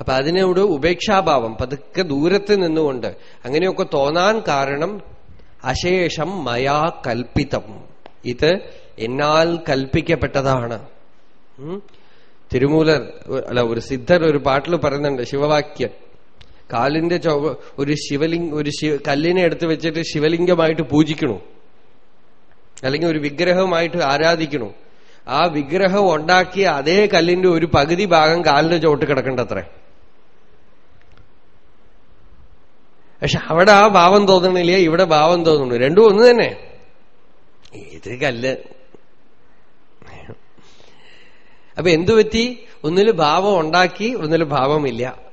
അപ്പൊ അതിനോട് ഉപേക്ഷാഭാവം. പതുക്കെ ദൂരത്ത് നിന്നുകൊണ്ട്. അങ്ങനെയൊക്കെ തോന്നാൻ കാരണം അശേഷം മയാ കൽപ്പിതം. ഇത് എന്നാൽ കൽപ്പിക്കപ്പെട്ടതാണ്? തിരുമൂലർ അല്ല ഒരു സിദ്ധർ ഒരു പാട്ടിൽ പറയുന്നുണ്ട് ശിവവാക്യം. കാലിന്റെ ചോ ഒരു ശിവലിംഗ ഒരു ശിവ- കല്ലിനെ എടുത്ത് വെച്ചിട്ട് ശിവലിംഗമായിട്ട് പൂജിക്കണു. അല്ലെങ്കിൽ ഒരു വിഗ്രഹമായിട്ട് ആരാധിക്കണു. ആ വിഗ്രഹം ഉണ്ടാക്കിയ അതേ കല്ലിന്റെ ഒരു പകുതി ഭാഗം കാലിന്റെ ചോട്ട് കിടക്കണ്ടത്രേ. പക്ഷെ അവിടെ ആ ഭാവം തോന്നണില്ല ഇവിടെ ഭാവം തോന്നുന്നു രണ്ടും ഒന്ന് തന്നെ. ഇത് കല്ല്. അപ്പൊ എന്തു പറ്റി? ഒന്നിൽ ഭാവം ഉണ്ടാക്കി ഒന്നിൽ ഭാവമില്ല.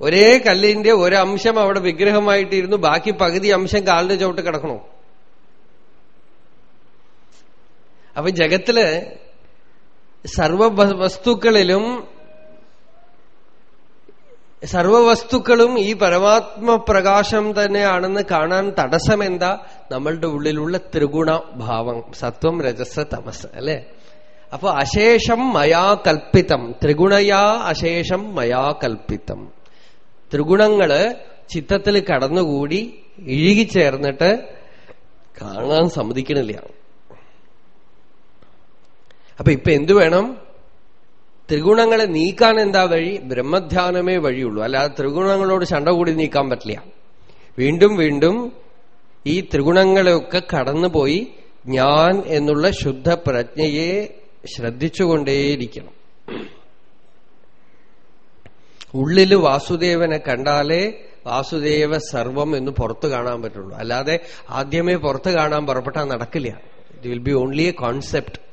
ഒരേ കല്ലിന്റെ ഒരംശം അവിടെ വിഗ്രഹമായിട്ടിരുന്നു ബാക്കി പകുതി അംശം കാലിന്റെ ചോട്ട് കിടക്കണോ. അപ്പൊ ജഗത്തിൽ സർവ വസ്തുക്കളിലും സർവവസ്തുക്കളും ഈ പരമാത്മ പ്രകാശം തന്നെയാണെന്ന് കാണാൻ തടസ്സം എന്താ നമ്മളുടെ ഉള്ളിലുള്ള ത്രിഗുണഭാവം സത്വം രജസ് തമസ് അല്ലെ? അപ്പൊ അശേഷം മയാ കൽപ്പിതം. ത്രിഗുണയാ അശേഷം മയാ കൽപ്പിതം. ത്രിഗുണങ്ങൾ ചിത്തത്തിൽ കടന്നുകൂടി ഇഴുകിച്ചേർന്നിട്ട് കാണാൻ സമ്മതിക്കണില്ല. അപ്പൊ ഇപ്പൊ എന്തു വേണം? ത്രിഗുണങ്ങളെ നീക്കാൻ എന്താ വഴി? ബ്രഹ്മധ്യാനമേ വഴിയുള്ളൂ. അല്ലാതെ ത്രിഗുണങ്ങളോട് ചണ്ട കൂടി നീക്കാൻ പറ്റില്ല. വീണ്ടും വീണ്ടും ഈ ത്രിഗുണങ്ങളെയൊക്കെ കടന്നുപോയി ഞാൻ എന്നുള്ള ശുദ്ധ പ്രജ്ഞയെ ശ്രദ്ധിച്ചുകൊണ്ടേയിരിക്കണം. ഉള്ളിൽ വാസുദേവനെ കണ്ടാലേ വാസുദേവ സർവം എന്ന് പുറത്തു കാണാൻ പറ്റുള്ളൂ. അല്ലാതെ ആദ്യമേ പുറത്ത് കാണാൻ പുറപ്പെട്ടാൽ നടക്കില്ല. It will be only a concept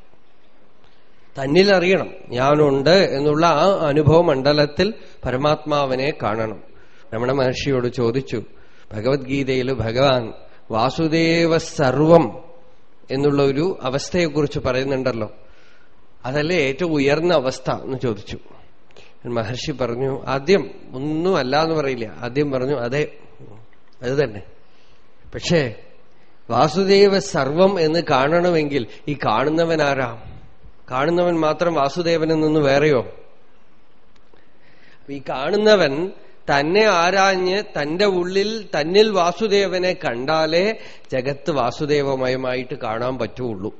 തന്നിൽ അറിയണം ഞാനുണ്ട് എന്നുള്ള ആ അനുഭവ മണ്ഡലത്തിൽ പരമാത്മാവിനെ കാണണം. രമണ മഹർഷിയോട് ചോദിച്ചു ഭഗവത്ഗീതയിൽ ഭഗവാൻ വാസുദേവ സർവം എന്നുള്ള ഒരു അവസ്ഥയെക്കുറിച്ച് പറയുന്നുണ്ടല്ലോ. അതല്ലേ ഏറ്റവും ഉയർന്ന അവസ്ഥ എന്ന് ചോദിച്ചു. മഹർഷി പറഞ്ഞു ആദ്യം ഒന്നും അല്ല എന്ന് പറയില്ല. ആദ്യം പറഞ്ഞു അതെ അത് തന്നെ. പക്ഷേ വാസുദേവ സർവം എന്ന് കാണണമെങ്കിൽ ഈ കാണുന്നവൻ ആരാ കാണുന്നവൻ മാത്രം വാസുദേവനിൽ നിന്ന് വേറെയോ? ഈ കാണുന്നവൻ തന്നെ ആരാഞ്ഞ് തന്റെ ഉള്ളിൽ തന്നിൽ വാസുദേവനെ കണ്ടാലേ ജഗത്ത് വാസുദേവമയമായിട്ട് കാണാൻ പറ്റുള്ളൂ.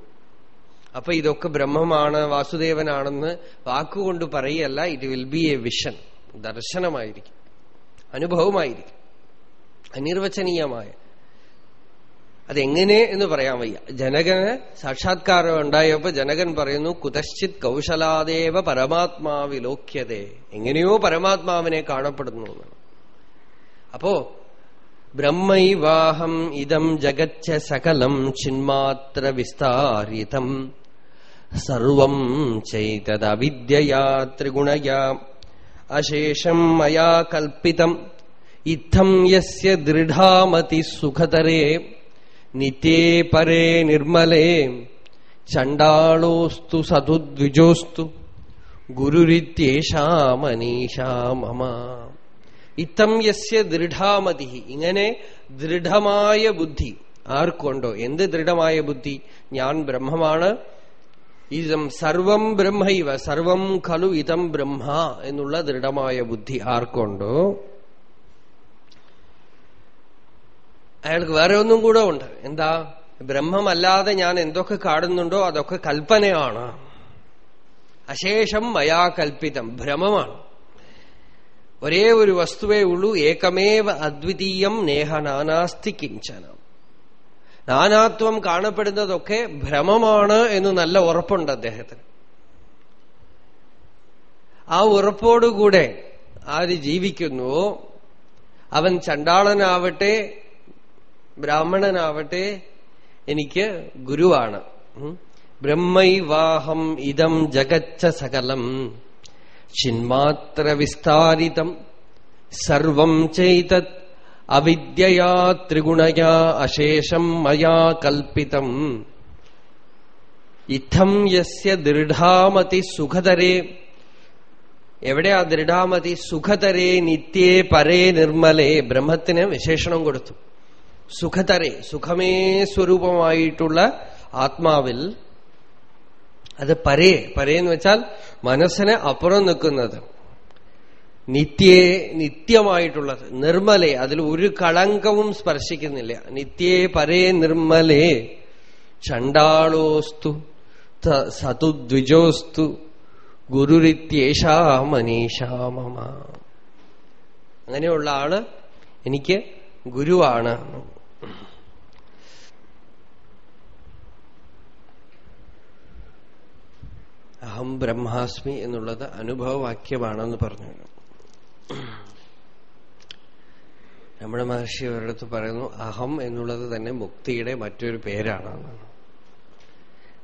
അപ്പൊ ഇതൊക്കെ ബ്രഹ്മമാണ് വാസുദേവനാണെന്ന് വാക്കുകൊണ്ട് പറയല്ല it will be a vision ദർശനമായിരിക്കും. അനുഭവമായിരിക്കും. അനിർവചനീയമായ അതെങ്ങനെ എന്ന് പറയാൻ വയ്യ. ജനകന് സാക്ഷാത്കാരം ഉണ്ടായപ്പോ ജനകൻ പറയുന്നു കുതശ്ചിത് കൗശലാദേവ പരമാത്മാവിലോക്യതേ. എങ്ങനെയോ പരമാത്മാവിനെ കാണപ്പെടുന്നു. അപ്പോ ബ്രഹ്മൈവാഹം ഇതം ജഗച്ച സകലം ചിന്മാത്ര വിസ്താരിതം സർവം ചൈതദവിദ്യയാ ത്രിഗുണയാ. അശേഷം മയാ കൽപ്പിതം. ഇത്തം യസ്യ ദൃഢാമതി സുഖതരേ. നിത്യേ പരേ നിർമ്മലേ. ചണ്ടാളോസ്തു സതുദ്വിജോസ്തു. ഗുരുരിത്യേഷാ മനീഷാ മമ ഇത്തം യസ്യ ദൃഢാമതി. ഇങ്ങനെ ദൃഢമായ ബുദ്ധി. ആർക്കുണ്ടോ? എന്ത് ദൃഢമായ ബുദ്ധി? ഞാൻ ബ്രഹ്മമാണ്. ഇതം സർവം ബ്രഹ്മൈവ. സർവം ഖലു ഇതം ബ്രഹ്മ എന്നുള്ള ദൃഢമായ ബുദ്ധി ആർക്കുണ്ടോ? അയാൾക്ക് വേറെ ഒന്നും കൂടെ ഉണ്ട്. എന്താ? ബ്രഹ്മമല്ലാതെ ഞാൻ എന്തൊക്കെ കാണുന്നുണ്ടോ അതൊക്കെ കൽപ്പനയാണ്. അശേഷം മയാ കൽപ്പിതം. ഭ്രമമാണ്. ഒരേ ഒരു വസ്തുവേ ഉള്ളൂ. ഏകമേവ അദ്വിതീയം നേഹ നാനാസ്തി കിഞ്ചന. നാനാത്വം കാണപ്പെടുന്നതൊക്കെ ഭ്രമമാണ് എന്ന് നല്ല ഉറപ്പുണ്ട് അദ്ദേഹത്തിന്. ആ ഉറപ്പോടുകൂടെ ആര് ജീവിക്കുന്നുവോ അവൻ ചണ്ടാളനാവട്ടെ ബ്രാഹ്മണനാവട്ടെ എനിക്ക് ഗുരുവാണ്. ബ്രഹ്മൈവാഹം ഇതം ജഗച്ച സകലം. ചിന്മാത്ര വിസ്താരിതം. സർവം ചെയ്തത് അവിദ്യയാ ത്രിഗുണയാ അശേഷം മയാ കൽപ്പിതം. ഇത്തം യസ്യ ദൃഢാമതി സുഖതരേ. എവിടെയാ ദൃഢാമതി സുഖതരേ നിത്യേ പരേ നിർമ്മലേ. ബ്രഹ്മത്തിന് വിശേഷണം കൊടുത്തു. സുഖതരേ സുഖമേ സ്വരൂപമായിട്ടുള്ള ആത്മാവിൽ അത് പരേ പരേന്ന് വെച്ചാൽ മനസ്സിന് അപ്പുറം നിൽക്കുന്നത്. നിത്യേ നിത്യമായിട്ടുള്ളത് നിർമ്മലേ അതിൽ ഒരു കളങ്കവും സ്പർശിക്കുന്നില്ല. നിത്യേ പരേ നിർമ്മലേ ചണ്ടാളോസ്തു സതുദ്വിജോസ്തു ഗുരുരിത്യേഷാ മനീഷാമമ അങ്ങനെയുള്ള ആൾ എനിക്ക് ഗുരുവാണ്. അഹം ബ്രഹ്മാസ്മി എന്നുള്ളത് അനുഭവവാക്യമാണെന്ന് പറഞ്ഞു. നമ്മുടെ മഹർഷി ഒരിടത്ത് പറയുന്നു അഹം എന്നുള്ളത് തന്നെ മുക്തിയുടെ മറ്റൊരു പേരാണ്.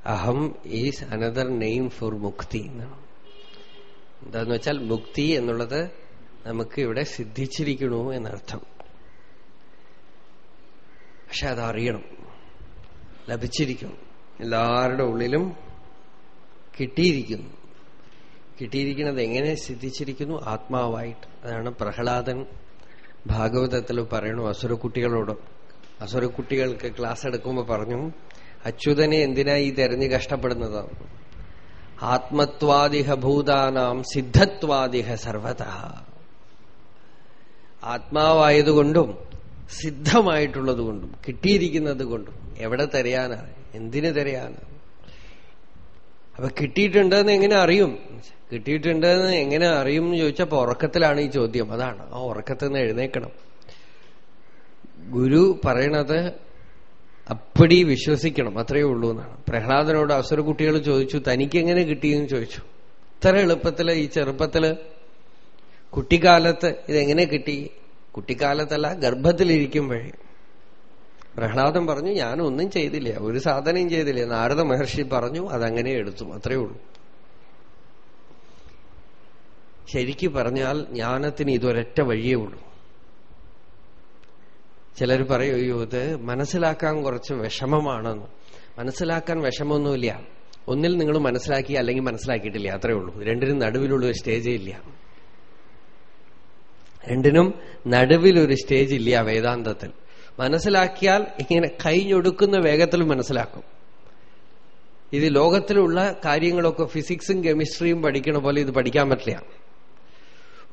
അഹം ഈസ് അനദർ നെയിം ഫോർ മുക്തി എന്നാണ്. എന്താന്ന് വെച്ചാൽ മുക്തി എന്നുള്ളത് നമുക്ക് ഇവിടെ സിദ്ധിച്ചിരിക്കണു എന്നർത്ഥം. പക്ഷെ അതറിയണം. ലഭിച്ചിരിക്കണം എല്ലാവരുടെ ഉള്ളിലും കിട്ടിയിരിക്കുന്നു. കിട്ടിയിരിക്കുന്നത് എങ്ങനെ സിദ്ധിച്ചിരിക്കുന്നു? ആത്മാവായിട്ട്. അതാണ് പ്രഹ്ലാദൻ ഭാഗവതത്തിൽ പറയണു അസുരക്കുട്ടികളോട്. അസുരക്കുട്ടികൾക്ക് ക്ലാസ് എടുക്കുമ്പോൾ പറഞ്ഞു അച്യുതനെ എന്തിനാ ഈ തെരഞ്ഞു കഷ്ടപ്പെടുന്നത്? ആത്മത്വാദിഹ ഭൂതാനാം സിദ്ധത്വാദിഹ സർവത. ആത്മാവായതുകൊണ്ടും സിദ്ധമായിട്ടുള്ളതുകൊണ്ടും കിട്ടിയിരിക്കുന്നത് കൊണ്ടും. എവിടെ തെരയാനാണ് എന്തിനു തെരയാനാണ് അപ്പൊ കിട്ടിയിട്ടുണ്ടെന്ന് എങ്ങനെ അറിയും? കിട്ടിയിട്ടുണ്ടെന്ന് എങ്ങനെ അറിയും എന്ന് ചോദിച്ചപ്പോ ഉറക്കത്തിലാണ് ഈ ചോദ്യം. അതാണ്. ആ ഉറക്കത്തിൽ നിന്ന് എഴുന്നേക്കണം ഗുരു പറയണത് അപ്പടി വിശ്വസിക്കണം. അത്രയേ ഉള്ളൂ എന്നാണ്. പ്രഹ്ലാദനോട് അസുര കുട്ടികൾ ചോദിച്ചു തനിക്ക് എങ്ങനെ കിട്ടിയെന്ന് ചോദിച്ചു? ഇത്ര എളുപ്പത്തിൽ ഈ ചെറുപ്പത്തിൽ കുട്ടിക്കാലത്ത് ഇതെങ്ങനെ കിട്ടി? കുട്ടിക്കാലത്തല്ല ഗർഭത്തിലിരിക്കുമ്പോഴേ. പ്രഹ്ലാദൻ പറഞ്ഞു ഞാനൊന്നും ചെയ്തില്ല. ഒരു സാധനയും ചെയ്തില്ല. നാരദ മഹർഷി പറഞ്ഞു അതങ്ങനെ എടുത്തു. അത്രയേ ഉള്ളൂ. ശരിക്കു പറഞ്ഞാൽ ജ്ഞാനത്തിന് ഇതൊരൊറ്റ വഴിയേ ഉള്ളൂ. ചിലർ പറയും അയ്യോ ഇത് മനസ്സിലാക്കാൻ കുറച്ച് വിഷമമാണെന്ന്. മനസ്സിലാക്കാൻ വിഷമമൊന്നുമില്ല. ഒന്നിൽ നിങ്ങൾ മനസ്സിലാക്കി അല്ലെങ്കിൽ മനസ്സിലാക്കിയിട്ടില്ല. അത്രേ ഉള്ളൂ. രണ്ടിനും നടുവിലുള്ള ഒരു സ്റ്റേജേ ഇല്ല. രണ്ടിനും നടുവിലൊരു സ്റ്റേജ് ഇല്ല വേദാന്തത്തിൽ. മനസ്സിലാക്കിയാൽ ഇങ്ങനെ കഴിഞ്ഞൊടുക്കുന്ന വേഗത്തിൽ മനസ്സിലാക്കും. ഇത് ലോകത്തിലുള്ള കാര്യങ്ങളൊക്കെ ഫിസിക്സും കെമിസ്ട്രിയും പഠിക്കണ പോലെ ഇത് പഠിക്കാൻ പറ്റില്ല.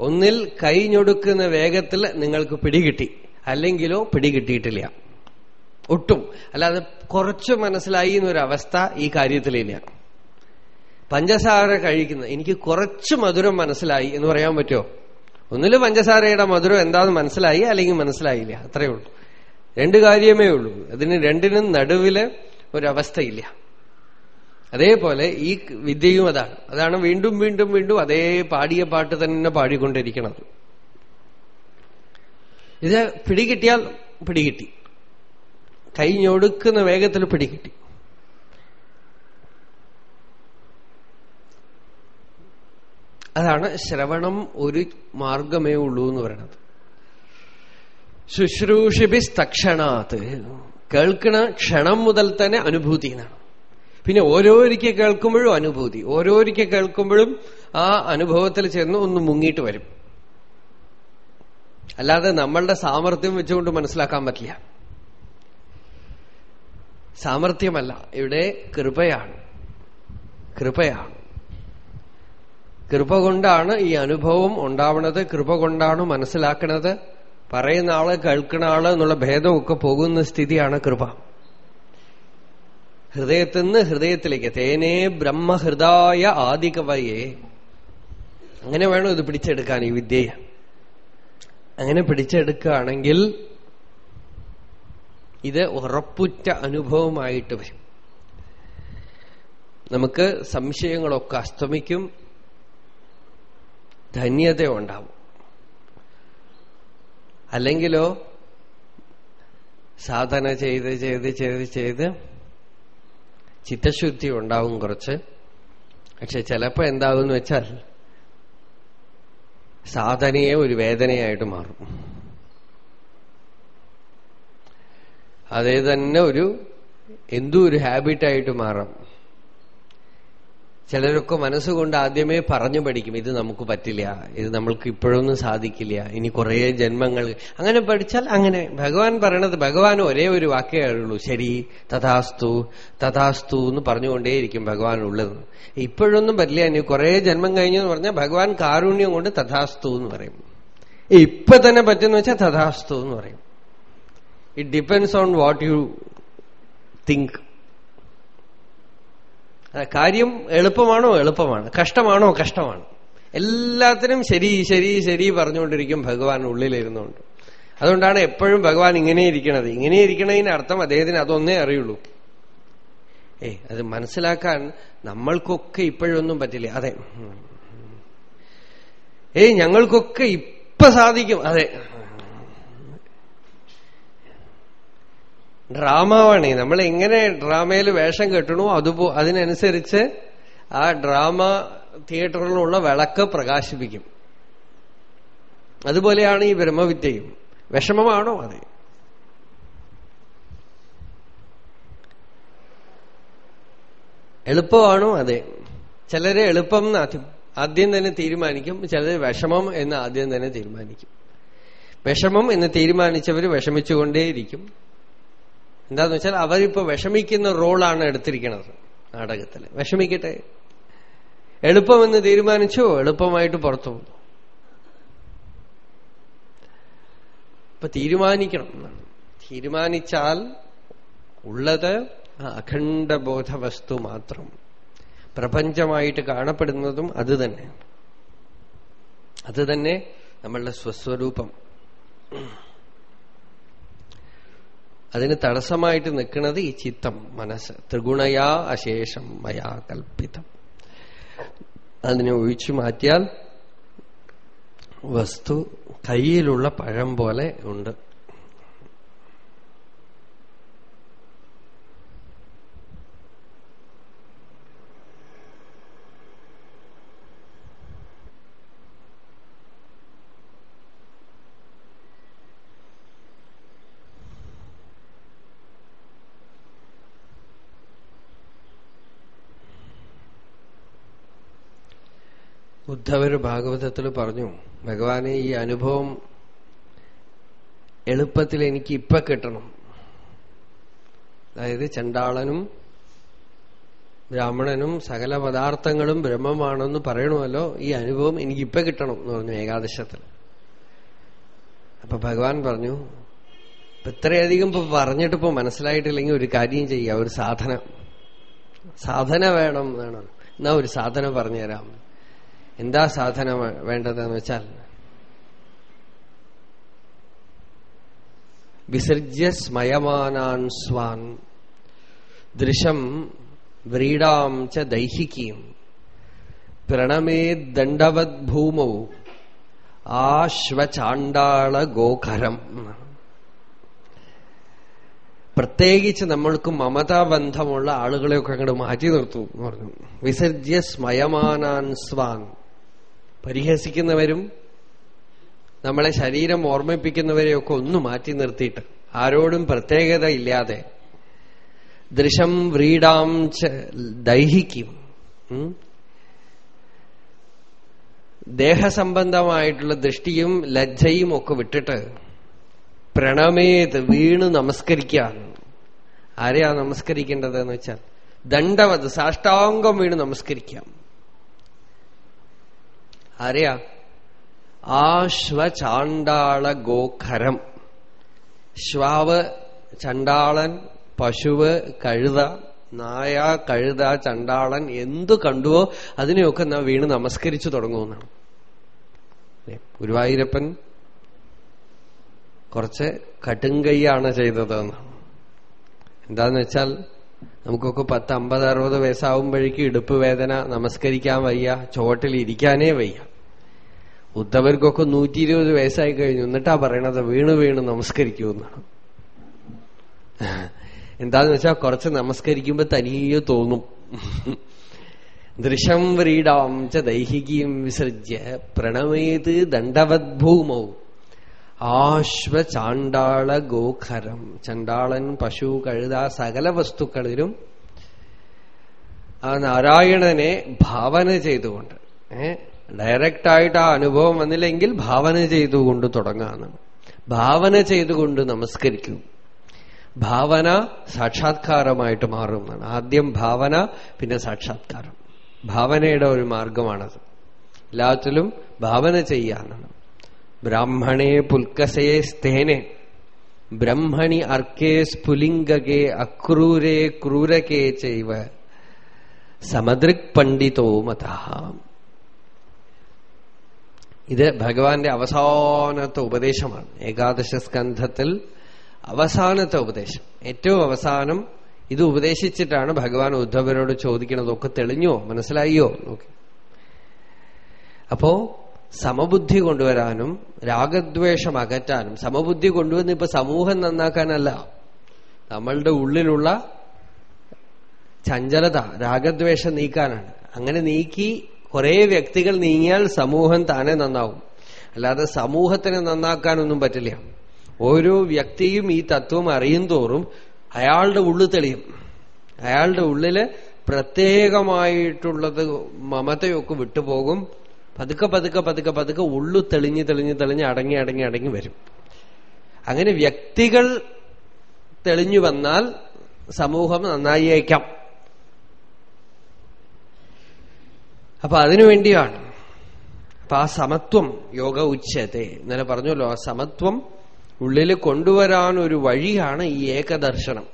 ഒന്നിൽ കഴിഞ്ഞൊടുക്കുന്ന വേഗത്തിൽ നിങ്ങൾക്ക് പിടികിട്ടി. അല്ലെങ്കിലോ പിടികിട്ടിയിട്ടില്ല. ഒട്ടും. അല്ലാതെ കുറച്ച് മനസ്സിലായി എന്നൊരവസ്ഥ ഈ കാര്യത്തിലില്ല. പഞ്ചസാര കഴിക്കുന്ന എനിക്ക് കുറച്ച് മധുരം മനസ്സിലായി എന്ന് പറയാൻ പറ്റുമോ? ഒന്നിൽ പഞ്ചസാരയുടെ മധുരം എന്താന്ന് മനസ്സിലായി അല്ലെങ്കിൽ മനസ്സിലായില്ല. അത്രയേ ഉള്ളൂ. രണ്ട് കാര്യമേ ഉള്ളൂ. അതിന് രണ്ടിനും നടുവിൽ ഒരവസ്ഥയില്ല. അതേപോലെ ഈ വിദ്യയും അതാണ്. അതാണ് വീണ്ടും വീണ്ടും വീണ്ടും അതേ പാടിയ പാട്ട് തന്നെ പാടിക്കൊണ്ടിരിക്കണത്. ഇത് പിടികിട്ടിയാൽ പിടികിട്ടി. കൈഞ്ഞൊടുക്കുന്ന വേഗത്തിൽ പിടികിട്ടി. അതാണ് ശ്രവണം ഒരു മാർഗമേ ഉള്ളൂ എന്ന് പറയുന്നത്. ശുശ്രൂഷിബിസ് തക്ഷണാത്ത് കേൾക്കണ ക്ഷണം മുതൽ തന്നെ അനുഭൂതി എന്നാണ് പിന്നെ ഓരോരിക്കെ കേൾക്കുമ്പോഴും അനുഭൂതി. ഓരോരിക്കെ കേൾക്കുമ്പോഴും ആ അനുഭവത്തിൽ ചെന്ന് ഒന്ന് മുങ്ങിയിട്ട് വരും. അല്ലാതെ നമ്മളുടെ സാമർഥ്യം വെച്ചുകൊണ്ട് മനസ്സിലാക്കാൻ പറ്റില്ല. സാമർഥ്യമല്ല. ഇവിടെ കൃപയാണ്. കൃപയാണ്. കൃപ കൊണ്ടാണ് ഈ അനുഭവം ഉണ്ടാവണത്. കൃപ കൊണ്ടാണ് മനസ്സിലാക്കണത്. പറയുന്ന ആൾ കേൾക്കുന്ന ആൾ എന്നുള്ള ഭേദമൊക്കെ പോകുന്ന സ്ഥിതിയാണ് കൃപ. ഹൃദയത്തിൽ നിന്ന് ഹൃദയത്തിലേക്ക് തേനേ ബ്രഹ്മഹൃദായ ആദികവയെ. അങ്ങനെ വേണം ഇത് പിടിച്ചെടുക്കാൻ ഈ വിദ്യയെ. അങ്ങനെ പിടിച്ചെടുക്കുകയാണെങ്കിൽ ഇത് ഉറപ്പുറ്റ അനുഭവമായിട്ട് വരും. നമുക്ക് സംശയങ്ങളൊക്കെ അസ്തമിക്കും ധന്യത ഉണ്ടാവും അല്ലെങ്കിലോ സാധന ചെയ്ത് ചെയ്ത് ചെയ്ത് ചെയ്ത് ചിത്തശുദ്ധി ഉണ്ടാവും കുറച്ച്. പക്ഷെ ചിലപ്പോ എന്താകുമെന്ന് വെച്ചാൽ സാധനയെ ഒരു വേദനയായിട്ട് മാറും. അതേ തന്നെ ഒരു എന്തോ ഒരു ഹാബിറ്റായിട്ട് മാറാം. ചിലരൊക്കെ മനസ്സുകൊണ്ട് ആദ്യമേ പറഞ്ഞു പഠിക്കും ഇത് നമുക്ക് പറ്റില്ല ഇത് നമ്മൾക്ക് ഇപ്പോഴൊന്നും സാധിക്കില്ല ഇനി കുറേ ജന്മങ്ങൾ അങ്ങനെ പഠിച്ചാൽ അങ്ങനെ. ഭഗവാൻ പറയണത് ഭഗവാൻ ഒരേ ഒരു വാക്കേ ഉള്ളൂ ശരി തഥാസ്തു തഥാസ്തു എന്ന് പറഞ്ഞുകൊണ്ടേയിരിക്കും ഭഗവാൻ ഉള്ളത്. ഇപ്പോഴൊന്നും പറ്റില്ല ഇനി കുറേ ജന്മം കഴിഞ്ഞു എന്ന് പറഞ്ഞാൽ ഭഗവാൻ കാരുണ്യം കൊണ്ട് തഥാസ്തു എന്ന് പറയും. ഇപ്പൊ തന്നെ പറ്റുന്ന വെച്ചാൽ തഥാസ്തു എന്ന് പറയും. It depends on what you think കാര്യം എളുപ്പമാണോ? എളുപ്പമാണ്. കഷ്ടമാണോ? കഷ്ടമാണ്. എല്ലാത്തിനും ശരി ശരി ശരി പറഞ്ഞുകൊണ്ടിരിക്കും ഭഗവാൻ ഉള്ളിലിരുന്നുകൊണ്ട്. അതുകൊണ്ടാണ് എപ്പോഴും ഭഗവാൻ ഇങ്ങനെ ഇരിക്കണത്. ഇങ്ങനെ ഇരിക്കണതിന് അർത്ഥം അദ്ദേഹത്തിന് അതൊന്നേ അറിയുള്ളൂ. ഏ അത് മനസ്സിലാക്കാൻ നമ്മൾക്കൊക്കെ ഇപ്പോഴൊന്നും പറ്റില്ല. അതെ. ഏയ് ഞങ്ങൾക്കൊക്കെ ഇപ്പൊ സാധിക്കും. അതെ. ഡ്രാമാവാണ്. നമ്മൾ എങ്ങനെ ഡ്രാമയിൽ വേഷം കെട്ടണോ അതുപോ അതിനനുസരിച്ച് ആ ഡ്രാമ തിയേറ്ററിലുള്ള വിളക്ക് പ്രകാശിപ്പിക്കും. അതുപോലെയാണ് ഈ ബ്രഹ്മവിദ്യയും. വിഷമമാണോ അതെ? എളുപ്പമാണോ അതെ? ചിലര് എളുപ്പം ആദ്യം തന്നെ തീരുമാനിക്കും. ചിലര് വിഷമം എന്ന് ആദ്യം തന്നെ തീരുമാനിക്കും. വിഷമം എന്ന് തീരുമാനിച്ചവർ വിഷമിച്ചുകൊണ്ടേയിരിക്കും. എന്താന്ന് വെച്ചാൽ അവരിപ്പോ വിഷമിക്കുന്ന റോളാണ് എടുത്തിരിക്കുന്നത് നാടകത്തിൽ വിഷമിക്കട്ടെ. എളുപ്പമെന്ന് തീരുമാനിച്ചോ? എളുപ്പമായിട്ട് പുറത്തു പോകും. ഇപ്പൊ തീരുമാനിക്കണം. തീരുമാനിച്ചാൽ ഉള്ളത് അഖണ്ഡബോധ വസ്തു മാത്രം. പ്രപഞ്ചമായിട്ട് കാണപ്പെടുന്നതും അത് തന്നെ. അത് തന്നെ നമ്മളുടെ സ്വസ്വരൂപം. അതിന് തടസ്സമായിട്ട് നിൽക്കുന്നത് ഈ ചിത്തം മനസ്സ്. ത്രിഗുണയാ അശേഷം മയാ കൽപ്പിതം. അതിനെ ഒഴിച്ചു മാറ്റിയാൽ വസ്തു കയ്യിലുള്ള പഴം പോലെ ഉണ്ട്. ഉദ്ധവര് ഭാഗവതത്തിൽ പറഞ്ഞു ഭഗവാനെ ഈ അനുഭവം എളുപ്പത്തിൽ എനിക്ക് ഇപ്പൊ കിട്ടണം. അതായത് ചണ്ടാളനും ബ്രാഹ്മണനും സകല പദാർത്ഥങ്ങളും ബ്രഹ്മമാണെന്ന് പറയണമല്ലോ ഈ അനുഭവം എനിക്ക് ഇപ്പൊ കിട്ടണം എന്ന് പറഞ്ഞു ഏകാദശത്തിൽ. അപ്പൊ ഭഗവാൻ പറഞ്ഞു ഇത്രയധികം ഇപ്പൊ പറഞ്ഞിട്ട് ഇപ്പൊ മനസ്സിലായിട്ടില്ലെങ്കിൽ ഒരു കാര്യം ചെയ്യുക ഒരു സാധന. സാധന വേണം എന്നാണ്. എന്നാ ഒരു സാധന പറഞ്ഞുതരാം. എന്താ സാധന വേണ്ടതെന്ന് വെച്ചാൽ വിസർജ്യ സ്മയമാനാൻ സ്വാൻ ദൃശം വ്രീഡാം ച ദൈഹികീം പ്രണമേ ദണ്ഡവത് ഭൂമൗ ആശ്വചാണ്ടാള ഗോഖരം പ്രത്യേകിച്ച് നമ്മൾക്ക് മമതാബന്ധമുള്ള ആളുകളെയൊക്കെ അങ്ങോട്ട് മാറ്റി നിർത്തു എന്ന് പറഞ്ഞു. വിസർജ്യ സ്മയമാനാൻ സ്വാൻ പരിഹസിക്കുന്നവരും നമ്മളെ ശരീരം ഓർമ്മിപ്പിക്കുന്നവരെയൊക്കെ ഒന്ന് മാറ്റി നിർത്തിയിട്ട് ആരോടും പ്രത്യേകത ഇല്ലാതെ ദൃശം വ്രീഡാം ദൈഹിക്കും. ദേഹസംബന്ധമായിട്ടുള്ള ദൃഷ്ടിയും ലജ്ജയും ഒക്കെ വിട്ടിട്ട് പ്രണമേത് വീണ് നമസ്കരിക്കാൻ ആരെയാ നമസ്കരിക്കേണ്ടത് എന്ന് വെച്ചാൽ ദണ്ഡവത് സാഷ്ടാംഗം വീണ് നമസ്കരിക്കാം. ആരെയാ? ആശ്വചാണ്ടാള ഗോഖരം. ശ്വാവ് ചണ്ടാളൻ പശുവ് കഴുത നായ കഴുത ചണ്ടാളൻ എന്തു കണ്ടുവോ അതിനെയൊക്കെ വീണ് നമസ്കരിച്ചു തുടങ്ങുമെന്നാണ്. ഗുരുവായൂരപ്പൻ കുറച്ച് കടുങ്കൈയാണ് ചെയ്തതെന്ന് എന്താന്ന് വെച്ചാൽ നമുക്കൊക്കെ പത്ത് അമ്പത് അറുപത് വയസ്സാവുമ്പോഴേക്കും ഇടുപ്പ് വേദന നമസ്കരിക്കാൻ വയ്യ ചുവട്ടിൽ ഇരിക്കാനേ വയ്യ. ഉദ്ധവർക്കൊക്കെ നൂറ്റി ഇരുപത് വയസ്സായി കഴിഞ്ഞു എന്നിട്ടാ പറയണത് വീണ് വീണ് നമസ്കരിക്കൂ എന്നാണ്. എന്താന്ന് വെച്ചാൽ കുറച്ച് നമസ്കരിക്കുമ്പോ തനിയെ തോന്നും. ദൃശം വ്രീഡാം ച ദൈഹികീം വിസൃജ്യ പ്രണമേത് ദണ്ഡവദ്ഭൂമൗ ആശ്വ ചാണ്ടാള ഗോഖരം ചണ്ടാളൻ പശു കഴുത സകല വസ്തുക്കളിലും ആ നാരായണനെ ഭാവന ചെയ്തുകൊണ്ട് ഏ ഡയറക്റ്റായിട്ട് ആ അനുഭവം വന്നില്ലെങ്കിൽ ഭാവന ചെയ്തുകൊണ്ട് തുടങ്ങാന്ന്. ഭാവന ചെയ്തുകൊണ്ട് നമസ്കരിക്കൂ. ഭാവന സാക്ഷാത്കാരമായിട്ട് മാറുന്നതാണ് ആദ്യം ഭാവന പിന്നെ സാക്ഷാത്കാരം. ഭാവനയുടെ ഒരു മാർഗമാണത്. എല്ലാത്തിലും ഭാവന ചെയ്യാനാണ്. ബ്രാഹ്മണേ പുൽക്കസേ സ്തേനെ. ബ്രഹ്മണി അർക്കേ സ്ഫുലിംഗകേ അക്രൂരേ ക്രൂരകേ ചൈവ. സമദൃക് പണ്ഡിതോ മത ഇത് ഭഗവാന്റെ അവസാനത്തെ ഉപദേശമാണ്. ഏകാദശ സ്കന്ധത്തിൽ അവസാനത്തെ ഉപദേശം. ഏറ്റവും അവസാനം ഇത് ഉപദേശിച്ചിട്ടാണ് ഭഗവാൻ ഉദ്ധവരോട് ചോദിക്കണതൊക്കെ തെളിഞ്ഞോ? മനസ്സിലായോ നോക്കി. അപ്പോ സമബുദ്ധി കൊണ്ടുവരാനും രാഗദ്വേഷം അകറ്റാനും. സമബുദ്ധി കൊണ്ടുവന്ന് ഇപ്പൊ സമൂഹം നന്നാക്കാനല്ല. നമ്മളുടെ ഉള്ളിലുള്ള ചഞ്ചലത രാഗദ്വേഷം നീക്കാനാണ്. അങ്ങനെ നീക്കി കുറെ വ്യക്തികൾ നീങ്ങിയാൽ സമൂഹം താനെ നന്നാവും. അല്ലാതെ സമൂഹത്തിനെ നന്നാക്കാനൊന്നും പറ്റില്ല. ഓരോ വ്യക്തിയും ഈ തത്വം അറിയും തോറും അയാളുടെ ഉള്ളു തെളിയും. അയാളുടെ ഉള്ളിൽ പ്രത്യേകമായിട്ടുള്ളത് മമതയൊക്കെ വിട്ടുപോകും. പതുക്കെ പതുക്കെ പതുക്കെ പതുക്കെ ഉള്ളു തെളിഞ്ഞ് തെളിഞ്ഞ് തെളിഞ്ഞ് അടങ്ങി അടങ്ങി അടങ്ങി വരും. അങ്ങനെ വ്യക്തികൾ തെളിഞ്ഞു വന്നാൽ സമൂഹം നന്നായി അയക്കാം അപ്പൊ അതിനുവേണ്ടിയാണ് അപ്പൊ ആ സമത്വം യോഗ ഉച്ചത്തെ ഇന്നലെ പറഞ്ഞല്ലോ ആ സമത്വം ഉള്ളിൽ കൊണ്ടുവരാൻ ഒരു വഴിയാണ് ഈ ഏകദർശനം.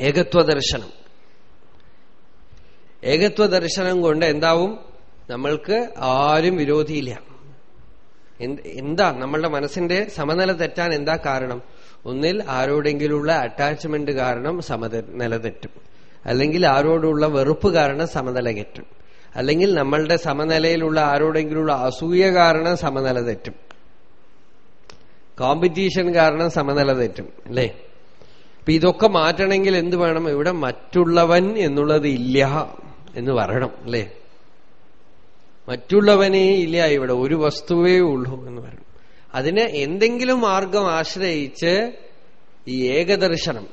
ഏകത്വ ദർശനം ഏകത്വ ദർശനം കൊണ്ട് എന്താവും? നമ്മൾക്ക് ആരും വിരോധിയില്ല. എന്താ നമ്മളുടെ മനസ്സിന്റെ സമനില തെറ്റാൻ എന്താ കാരണം? ഒന്നിൽ ആരോടെങ്കിലുള്ള അറ്റാച്ച്മെന്റ് കാരണം സമനില തെറ്റും. അല്ലെങ്കിൽ ആരോടുള്ള വെറുപ്പ് കാരണം സമനില തെറ്റും. അല്ലെങ്കിൽ നമ്മളുടെ സമനിലയിലുള്ള ആരോടെങ്കിലുള്ള അസൂയ കാരണം സമനില തെറ്റും. കോമ്പറ്റീഷൻ കാരണം സമനില തെറ്റും അല്ലേ? അപ്പൊ ഇതൊക്കെ മാറ്റണമെങ്കിൽ എന്ത് വേണം? ഇവിടെ മറ്റുള്ളവൻ എന്നുള്ളത് ഇല്ല എന്ന് പറയണം അല്ലേ? മറ്റുള്ളവനേ ഇല്ല ഇവിടെ ഒരു വസ്തുവേ ഉള്ളൂ എന്ന് പറയും അതിന് എന്തെങ്കിലും മാർഗം ആശ്രയിച്ച് ഈ ഏകദർശനം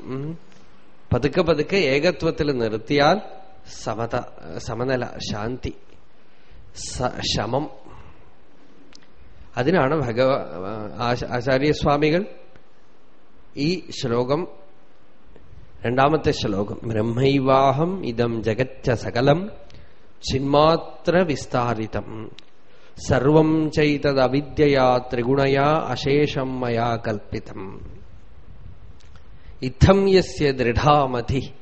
പതുക്കെ പതുക്കെ ഏകത്വത്തിൽ നിർത്തിയാൽ സമത സമനില ശാന്തി ശമം. അതിനാണ് ഭഗവ ആചാര്യസ്വാമികൾ ഈ ശ്ലോകം രണ്ടാമത്തെ ശ്ലോകം ബ്രഹ്മൈവാഹം ഇതം ജഗച്ച സകലം ചിന്മാത്ര വിസ്താരിതം സർവം ചൈതദവിദ്യയാ ത്രിഗുണയാ അശേഷം മയാ കൽപ്പിതം. ഇത്തം യസ്യ ദൃഢാമതി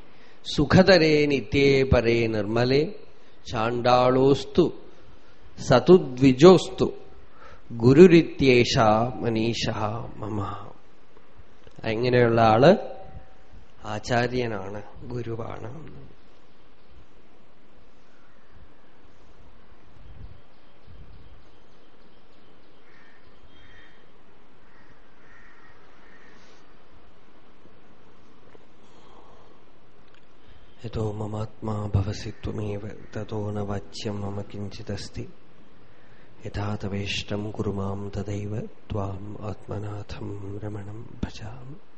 സുഖതരേ നിത്യേ പരേ നിർമ്മലേ ചാണ്ടാളോസ്തു സതുദ്വിജോസ്തു ഗുരുരിത്യേഷ മനീഷ മമ. എങ്ങനെയുള്ള ആൾ ആചാര്യനാണ് ഗുരുവാണ്. यतो ममात्मा भवसि त्वमेव ततो न वाच्यं मम किञ्चिदस्ति। यथा तवेष्टं कुरु मां तदैव त्वाम् आत्मनाथं रमणं भजामि।